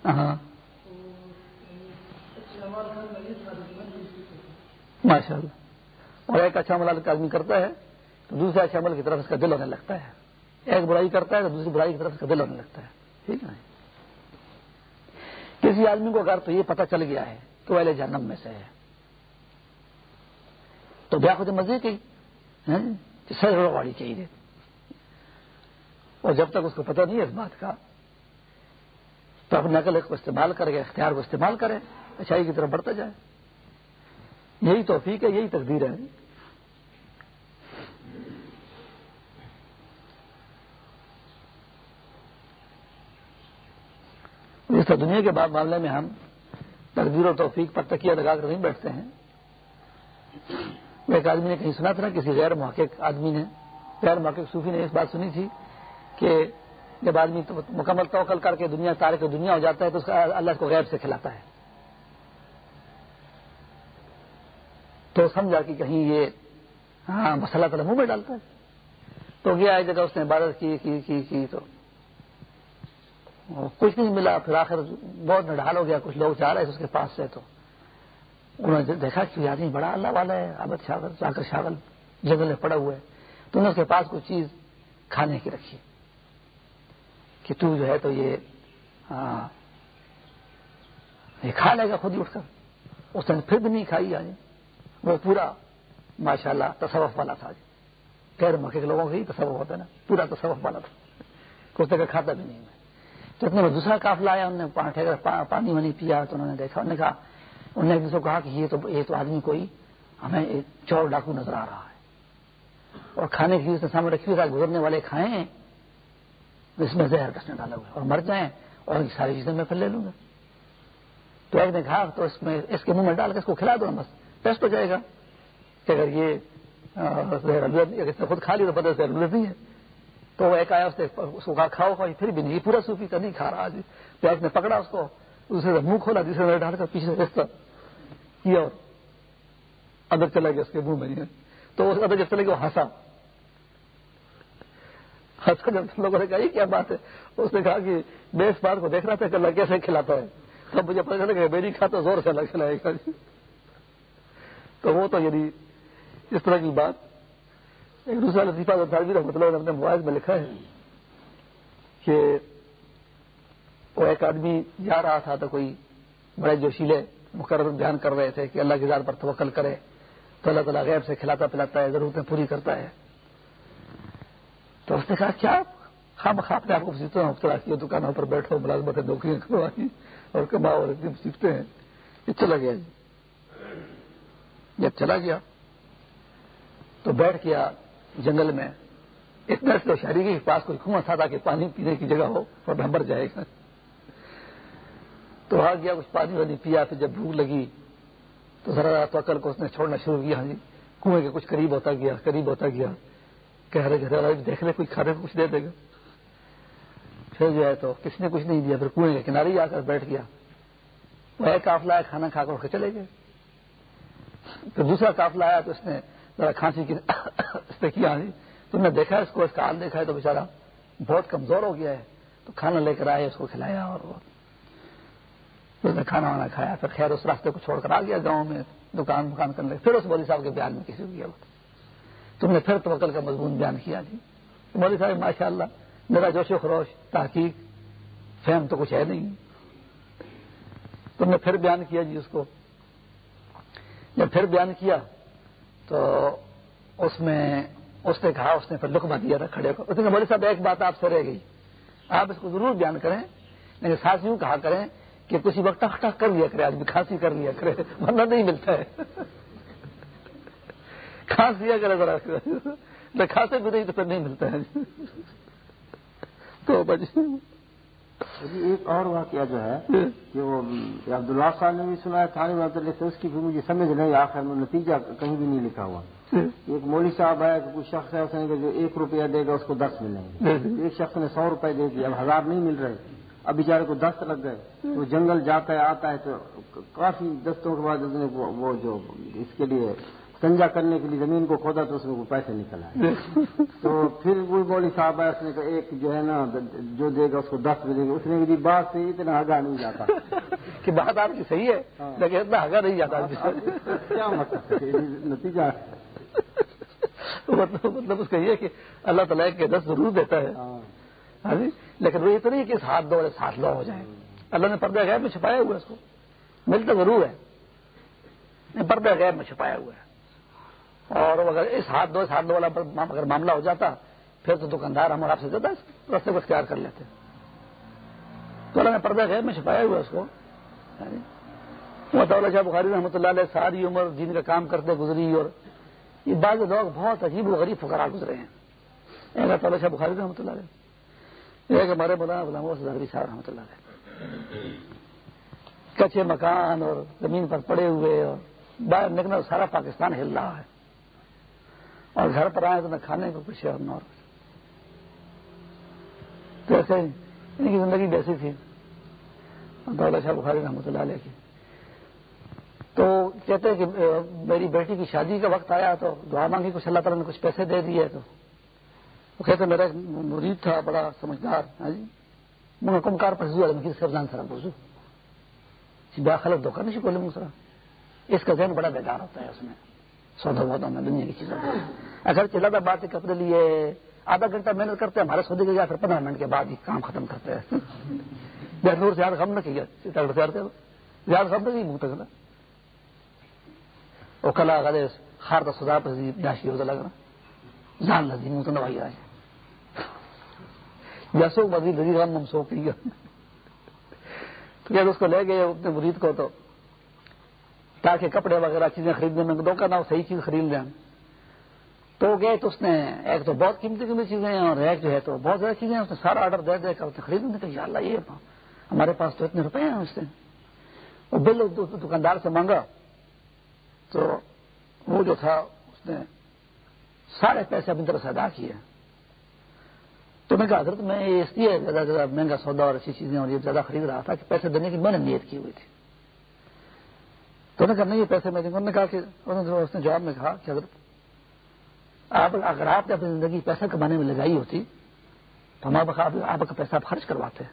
ہاں۔ ماشاء اللہ۔ اور ایک اچھا عمل آدمی کرتا ہے، تو دوسرے اچھے عمل کی طرف اس کا دل ہونے لگتا ہے۔ ایک برائی کرتا ہے تو دوسری برائی کی طرف اس کا دل ہونے لگتا ہے۔ ٹھیک ہے کسی آدمی کو اگر تو یہ پتہ چل گیا ہے تو اہل جنم میں سے ہے۔ تو بیا خود مزے کی۔ ہاں جی؟ سر واڑی چاہیے۔ اور جب تک اس کو پتہ نہیں ہے اس بات کا، تو اپنے نقل کو استعمال کرے گا اختیار کو استعمال کرے، اچھائی کی طرف بڑھتا جائے۔ یہی توفیق ہے، یہی تقدیر ہے۔ اس دنیا کے بعد معاملے میں ہم تقدیر اور توفیق پر تکیہ لگا کر نہیں بیٹھتے ہیں۔ ایک آدمی نے کہیں سنا تھا نا، کسی غیر محقق آدمی نے، غیر محقق صوفی نے اس بات سنی تھی کہ جب آدمی مکمل توکل کر کے دنیا تارے کے دنیا ہو جاتا ہے تو اس کا اللہ کو غیب سے کھلاتا ہے۔ تو سمجھا کہ کہیں یہ ہاں مسئلہ تو منہ میں ڈالتا ہے۔ تو گیا ایک جگہ، اس نے عبادت کی کی کی کی، تو کچھ نہیں ملا، پھر آخر بہت نڈال ہو گیا، کچھ لوگ چاہ رہے تھے اس کے پاس سے تو۔ انہوں نے دیکھا کہ آدمی بڑا اللہ والا ہے آبد شاغل چاکر شاغل جنگل میں پڑا ہوا ہے۔ تو انہوں نے اس کے پاس کوئی چیز کھانے کی رکھی۔ کہ تو جو ہے تو یہ ہاں، یہ کھا لے گا خود ہی اٹھ کر۔ اس نے پھر بھی نہیں کھائی آج۔ وہ پورا ماشاء اللہ تصوف والا تھا غیر مکے کے لوگوں کے ہی تصوف ہوتا ہے نا، پورا تصوف والا تھا۔ کتے کا کھاتا بھی نہیں تو اتنے میں دوسرا کافلا آیا، انہوں نے پانی وانی پیا تو انہوں نے دیکھا، انہوں نے کہا انہوں نے دوسرے کہا کہ یہ تو یہ تو آدمی کوئی ہمیں چور ڈاکو نظر آ رہا ہے۔ اور کھانے کی چیز سامنے رکھی ہوئی گزرنے والے کھائیں، اس میں زہر کسنے ڈالا ہوا اور مر جائیں اور ساری چیزیں میں پھر لے لوں گا۔ تو ایک نے کہا تو اس میں اس کے منہ میں ڈال کے اس کو کھلا دو بس، ٹیسٹ ہو جائے گا کہ اگر یہ اس نے خود کھا لی تو پتہ زہر نہیں ہے۔ تو وہ ایک آیا، اس نے اس کو کہا، کھاؤ پھر بھی نہیں پورا سوفی کا نہیں کھا رہا آج۔ تو ایک نے پکڑا اس کو دوسرے سے منہ کھولا، دوسرے نے ڈال کر پیچھے سے کیا اور ادر چلا گیا اس کے منہ میں تو ادر جب چلے گیا، وہ ہنسا۔ ہنسا جب لوگوں نے کہا، یہ کیا بات ہے؟ اس نے کہا کہ میں اس بات کو دیکھ رہا تھا کہ اللہ کیسے کھلاتا ہے۔ تب مجھے پتا چلا کہ میری کھاتا، زور سے اللہ کھلائے گا تو وہ تو یعنی اس طرح کی بات۔ ایک دوسرا لطیفہ مطلب اپنے موبائل میں لکھا ہے کہ وہ ایک آدمی جا رہا تھا تو کوئی بڑے جوشیلے مقرر بیان کر رہے تھے کہ اللہ کی ذات پر توکل کرے تو اللہ تعالیٰ غیب سے کھلاتا پلاتا ہے، ضرورتیں پوری کرتا ہے۔ تو اس نے کہا، کیا؟ خام خواب نے آپ کو مصیبتوں میں مبتلا کیا دکانوں پر بیٹھو، ملازمتیں نوکریاں کروائی اور کماؤ اور اتنی مصیبتیں ہیں۔ یہ چلا گیا جی۔ جب چلا گیا تو بیٹھ گیا جنگل میں۔ اتنا شہری کے پاس کوئی کنواں تھا تاکہ پانی پینے کی جگہ ہو اور نمبر جائے گا۔ تو آ گیا کچھ پانی وانی پیا، پھر جب بھوک لگی تو ذرا تو عقل کو اس نے چھوڑنا شروع کیا ہاں جی۔ کنویں کے کچھ قریب ہوتا گیا، قریب ہوتا گیا۔ کہہ رہے کہ دیکھ لے کوئی کھانے کو کچھ دے دے گا۔ پھر جو ہے تو کسی نے کچھ نہیں دیا، پھر کنویں کے کنارے ہی آ کر بیٹھ گیا۔ وہ ایک کافلا آیا کھانا کھا کر چلے گئے۔ پھر دوسرا کافلا آیا تو اس نے ذرا کھانسی کی اس نے کیا ہاں جی۔ تم نے دیکھا اس کو، اس کا حال دیکھا ہے تو بےچارا بہت کمزور ہو گیا ہے۔ تو کھانا لے کر آئے، اس کو کھلایا اور وہ اس نے کھانا وانا کھایا، پھر خیر اس راستے کو چھوڑ کر آ گیا گاؤں میں، دکان مکان کرنے لگے۔ پھر اس مولوی صاحب کے بیان میں کسی کو تم نے پھر توکل کا مضمون بیان کیا جی۔ مولوی صاحب ماشاء اللہ میرا جوش و خروش، تحقیق، فہم تو کچھ ہے نہیں۔ تم نے پھر بیان کیا جی اس کو۔ جب پھر بیان کیا تو اس میں اس نے کہا، اس نے پھر لکما دیا تھا کھڑے کو۔ اس نے مولوی صاحب، ایک بات آپ سے رہ گئی۔ آپ اس کو ضرور بیان کریں، لیکن ساتھ یوں کہا کریں کہ کسی وقت ٹک کر لیا کرے آدمی کھانسی کر لیا کرے ورنہ نہیں ملتا ہے۔ کھانس دیا کرے ذرا کھانسے بھی نہیں تو پھر نہیں ملتا ہے۔ تو جی ایک اور واقعہ جو ہے کہ وہ عبداللہ صاحب نے بھی سنا ہے تھانے میں اس کی بھی مجھے سمجھ نہیں آخر میں نتیجہ کہیں بھی نہیں لکھا ہوا۔ ایک مولوی صاحب ہے کہ کچھ شخص ہے اس نے جو ایک روپیہ دے گا اس کو دس ملیں گے۔ ایک شخص نے سو روپئے دے دیا اب ہزار نہیں مل رہے۔ اب بیچارے کو دست لگ گئے وہ جنگل جاتا ہے آتا ہے تو کافی دستوں کے بعد اس نے وہ جو اس کے لیے سنجا کرنے کے لیے زمین کو کھودا تو اس میں پیسے نکل آئے۔ تو پھر وہ بولی صاحب ہے اس نے کہا ایک جو ہے نا جو دے گا اس کو دس ملے گا۔ اس نے کہی بات سے اتنا آگاہ نہیں جاتا۔ کہ بات آپ کی صحیح ہے ہاں۔ لیکن اتنا آگاہ نہیں جاتا۔ کیا مطلب؟ نتیجہ مطلب مطلب اس کا یہ کہ اللہ تعالیٰ کے دس ضرور دیتا ہے۔ ہاں جی؟ لیکن وہ اتنی کہ ہاتھ دو ساتھ لو ہو جائیں۔ اللہ نے پردہ غیر میں چھپایا ہوا ہے اس کو۔ ملتا ضرور ہے۔ پردہ غیر میں چھپایا ہوا ہے۔ اور اگر اس ہاتھ دو ہاتھ دو والا اگر معاملہ ہو جاتا، پھر تو دکاندار ہم اور آپ سے زیادہ رستے کو اختیار کر لیتے۔ تو اللہ نے پردہ غیر میں چھپایا ہوا اس کو۔ ہاں جی؟ مطالعہ شاہ بخاری رحمۃ اللہ علیہ ساری عمر جن کا کام کرتے گزری اور یہ بعض لوگ بہت عجیب و غریب فکرا گزرے ہیں۔ اللہ تعالیٰ شاہ بخاری رحمۃ اللہ علیہ۔ ایک ہمارے مولانا غلام صاحب رحمۃ اللہ علیہ۔ کچے مکان اور زمین پر پڑے ہوئے اور باہر نکلنا سارا پاکستان ہل رہا ہے۔ اور گھر پر آئے تو نہ کھانے کو کچھ اور نہ اور تو ایسے ان کی زندگی ویسی تھی۔ دولت شاہ بخاری رحمۃ اللہ علیہ کی۔ تو کہتے ہیں کہ میری بیٹی کی شادی کا وقت آیا تو دعا مانگی، کچھ اللہ تعالیٰ نے کچھ پیسے دے دیے تو وہ کہتے میرا ایک مرید تھا، بڑا سمجھدار ہاں جی میں کم کار پر سرجان سر بوزو۔ بیا خلط دو کرنے سے بولے منہ سر اس کا ذہن بڑا بیدار ہوتا ہے اس میں۔ سودا وودا میں دنیا کی چیزوں اگر چلا تھا بات کپڑے لیے، آدھا گھنٹہ محنت کرتے ہیں، ہمارے سودے کے جائے پھر پندرہ منٹ کے بعد ہی کام ختم کرتے ہیں۔ بہنور سے یاد ہم نہ کیا یاد ہم نہ منہ تک نا وہ کلا گلے ہار کا سدا پہ جاشی لگ رہا۔ جان لگی منہ تو نوائی آئے جیسو بدی لگی غم ہم سو پی گیا تو جب اس کو لے گئے اپنے مرید کو تو تاکہ کپڑے وغیرہ چیزیں خریدنے میں دو کرنا صحیح چیز خرید لیں۔ تو گئے تو اس نے ایک تو بہت قیمتی قیمتی چیزیں ہیں اور ایک جو ہے تو بہت زیادہ چیزیں اس نے سارا آرڈر دے دے کر اسے خریدنے کہ اللہ، یہ ہمارے پاس تو اتنے روپے ہیں اس سے۔ وہ بل دکاندار سے مانگا۔ تو وہ جو تھا، اس نے سارے پیسے اپنی طرف سے ادا کیے۔ میں کہا، حضرت میں یہ اس لیے زیادہ زیادہ مہنگا سودا اور اچھی چیزیں اور یہ زیادہ خرید رہا تھا کہ پیسے دینے کی میں نے نیت کی ہوئی تھی۔ تو نے کہا، نہیں، یہ پیسے میں دوں گا۔ انہوں نے کہا کہ اس نے جواب میں کہا کہ اگر آپ اگر آپ نے اپنی زندگی پیسہ کمانے میں لگائی ہوتی، تو ہم آپ کا پیسہ خرچ کرواتے۔ ہیں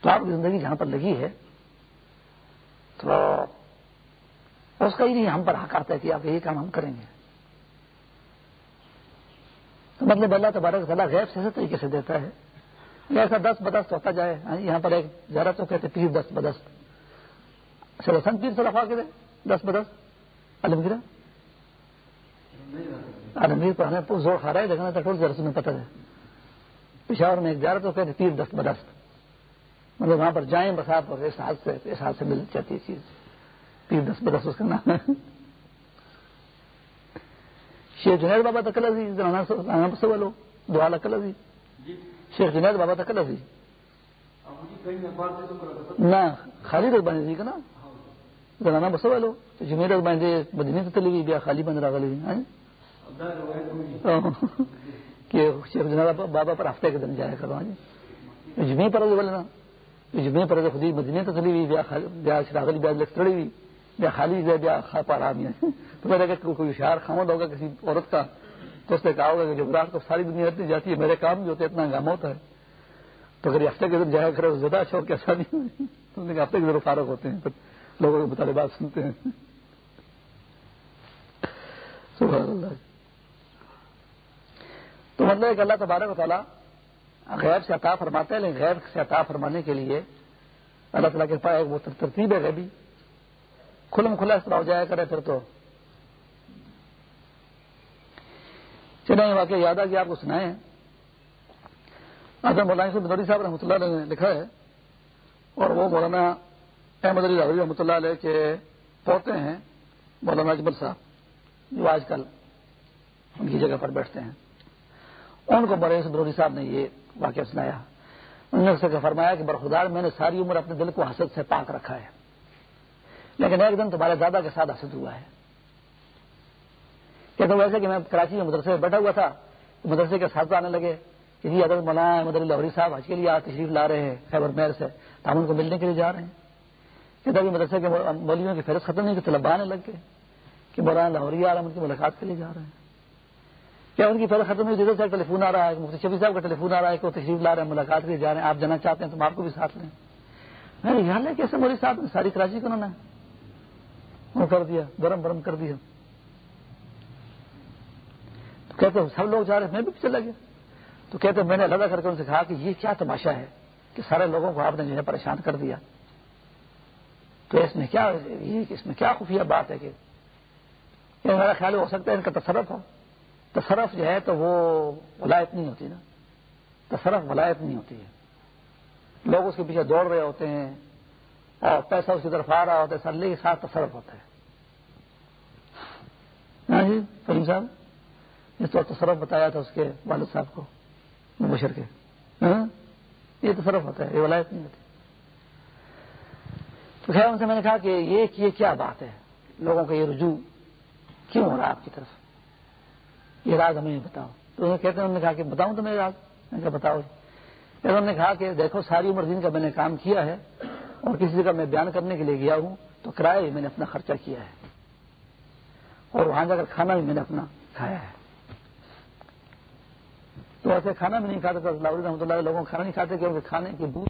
تو آپ کی زندگی جہاں پر لگی ہے، تو اس کا ہی نہیں، ہم پر حق آتا ہے کہ آپ یہی کام ہم کریں گے۔ تو مطلب اللہ تبارک تعالیٰ غیر سے ایسے طریقے سے دیتا ہے ایسا دس بدست ہوتا جائے ہاں جی، یہاں پر ایک زیادہ تو کہتے پیر دس بدست۔ سن پیر سے رکھوا کے دے، دس بدس المگیرا المگیر پر ہمیں زور کھا رہا ہے دیکھنا تھا ٹول میں پتہ ہے۔ پشاور میں ایک جا رہا تو کہتے پیر دست بدست۔ مطلب وہاں پر جائیں بس آپ اور اس ہاتھ سے اس ہاتھ سے مل جاتی ہے چیز۔ پیر دس بدس اس کا نام ہے۔ شیخ جنید بابا تکل عزیز سے بولو دعا لکل عزیز شیخ جنید بابا تکل عزیز نہ خالی رکھ بنے کا نا زنانه بس. ولو. چې مې راز باندې ته تللی بیا خالی باندې راغلی کہ شیخ جناب بابا پر ہفتے کے دن جایا کرو ہاں جمعے پر بولنا جمعے پر خودی مدینے تو چلی ہوئی بیا راغلی بیا لکڑی ہوئی بیا خالی جائے بیا کھا پا رہا تو میرا کہ کوئی ہوشیار خامد ہوگا، کسی عورت کا تو اس نے کہا ہوگا کہ جب کو ساری دنیا اتنی جاتی ہے، میرے کام جو ہوتے، اتنا ہنگامہ ہوتا ہے۔ تو اگر ہفتے کے دن جایا کرے زیادہ اچھا اور کیسا نہیں تم نے ہفتے کے دن فارغ ہوتے ہیں لوگوں کے مطالبات سنتے ہیں۔ اللہ۔ تو مطلب کہ اللہ تبارک و تعالیٰ غیر سے عطا فرماتے ہیں، لیکن غیر سے عطا فرمانے کے لیے اللہ تعالیٰ کے پاس وہ ترتیب ہے غیبی۔ کھلم کھلا اس طرح ہو جایا کرے پھر تو۔ چلے واقعہ یاد آ گیا، آپ کو سنائے آدم مولانا بدوری صاحب رحمۃ اللہ علیہ نے لکھا ہے، اور وہ مولانا احمد علی رحمۃ اللہ علیہ کے پوتے ہیں، مولانا اجمل صاحب، جو آج کل ان کی جگہ پر بیٹھتے ہیں۔ ان کو بڑے بدوری صاحب نے یہ واقعہ سنایا۔ انہوں نے فرمایا کہ برخدار میں نے ساری عمر اپنے دل کو حسد سے پاک رکھا ہے۔ لیکن ایک دن تمہارے دادا کے ساتھ حسد ہوا ہے۔ کہتے ویسے کہ میں کراچی میں مدرسے میں بیٹھا ہوا تھا، مدرسے کے ساتھ آنے لگے۔ کہ جی حضرت مولانا مدر لاہوری صاحب حج کے لیے آج تشریف لا رہے ہیں، خیبر میر سے تو ہم ان کو ملنے کے لیے جا رہے ہیں۔ کہتے کہ مدرسے کے مولیوں کی فہرست ختم نہیں کہ طلبا آنے لگ گئے کہ مولانا لاہوری آ رہا ان کی ملاقات کے لیے جا رہے ہیں۔ کیا ان کی فہرست ختم ہوئی؟ جدھر سے ٹیلیفون آ رہا ہے، مفتی شفیع صاحب کا ٹیلیفون آ رہا ہے کہ وہ تشریف لا رہے ہیں، ملاقات کے لیے جا رہے ہیں، آپ جانا چاہتے ہیں تو آپ کو بھی ساتھ لیں۔ میں نے خیال ہے کیسے موری صاحب نے ساری کراچی کو انہوں نے وہ کر دیا، گرم برم کر دیا۔ تو کہتے سب لوگ جا رہے میں بھی چلا گیا۔ تو کہتے میں نے لگا کر کے ان سے کہا کہ یہ کیا تماشا ہے کہ سارے لوگوں کو آپ نے جو ہے پریشان کر دیا۔ تو اس میں کیا اس میں کیا خفیہ بات ہے کہ میرا خیال ہو سکتا ہے ان کا تصرف ہو۔ تصرف جو ہے تو وہ ولایت نہیں ہوتی نا۔ تصرف ولایت نہیں ہوتی ہے۔ لوگ اس کے پیچھے دوڑ رہے ہوتے ہیں۔ پیسہ اس کی طرف آ رہا ہوتا ہے سلے کے ساتھ تصرف ہوتا ہے۔ ہاں جی، صاحب، اس تو تصرف بتایا تھا اس کے والد صاحب کو، مبشر کے۔ ہاں، یہ تصرف ہوتا ہے، یہ ولایت نہیں ہوتی۔ تو خیر، ان سے میں نے کہا کہ یہ یہ کیا بات ہے؟ لوگوں کا یہ رجوع کیوں ہو رہا ہے آپ کی طرف؟ یہ راز ہمیں بتاؤ۔ تو انہوں نے کہتے ہیں، انہوں نے کہا کہ بتاؤں تو میرے راز؟ میں نے کہا بتاؤ۔ انہوں نے کہا کہ دیکھو، ساری عمر دن کا میں نے کام کیا ہے اور کسی جگہ میں بیان کرنے کے لیے گیا ہوں تو کرایہ میں نے اپنا خرچہ کیا ہے۔ اور وہاں جا کر کھانا بھی میں نے اپنا کھایا ہے۔ تو ایسے کھانا بھی نہیں کھاتے تھا رحمۃ اللہ لوگوں کھانا نہیں کھاتے کیونکہ کھانے کی بوت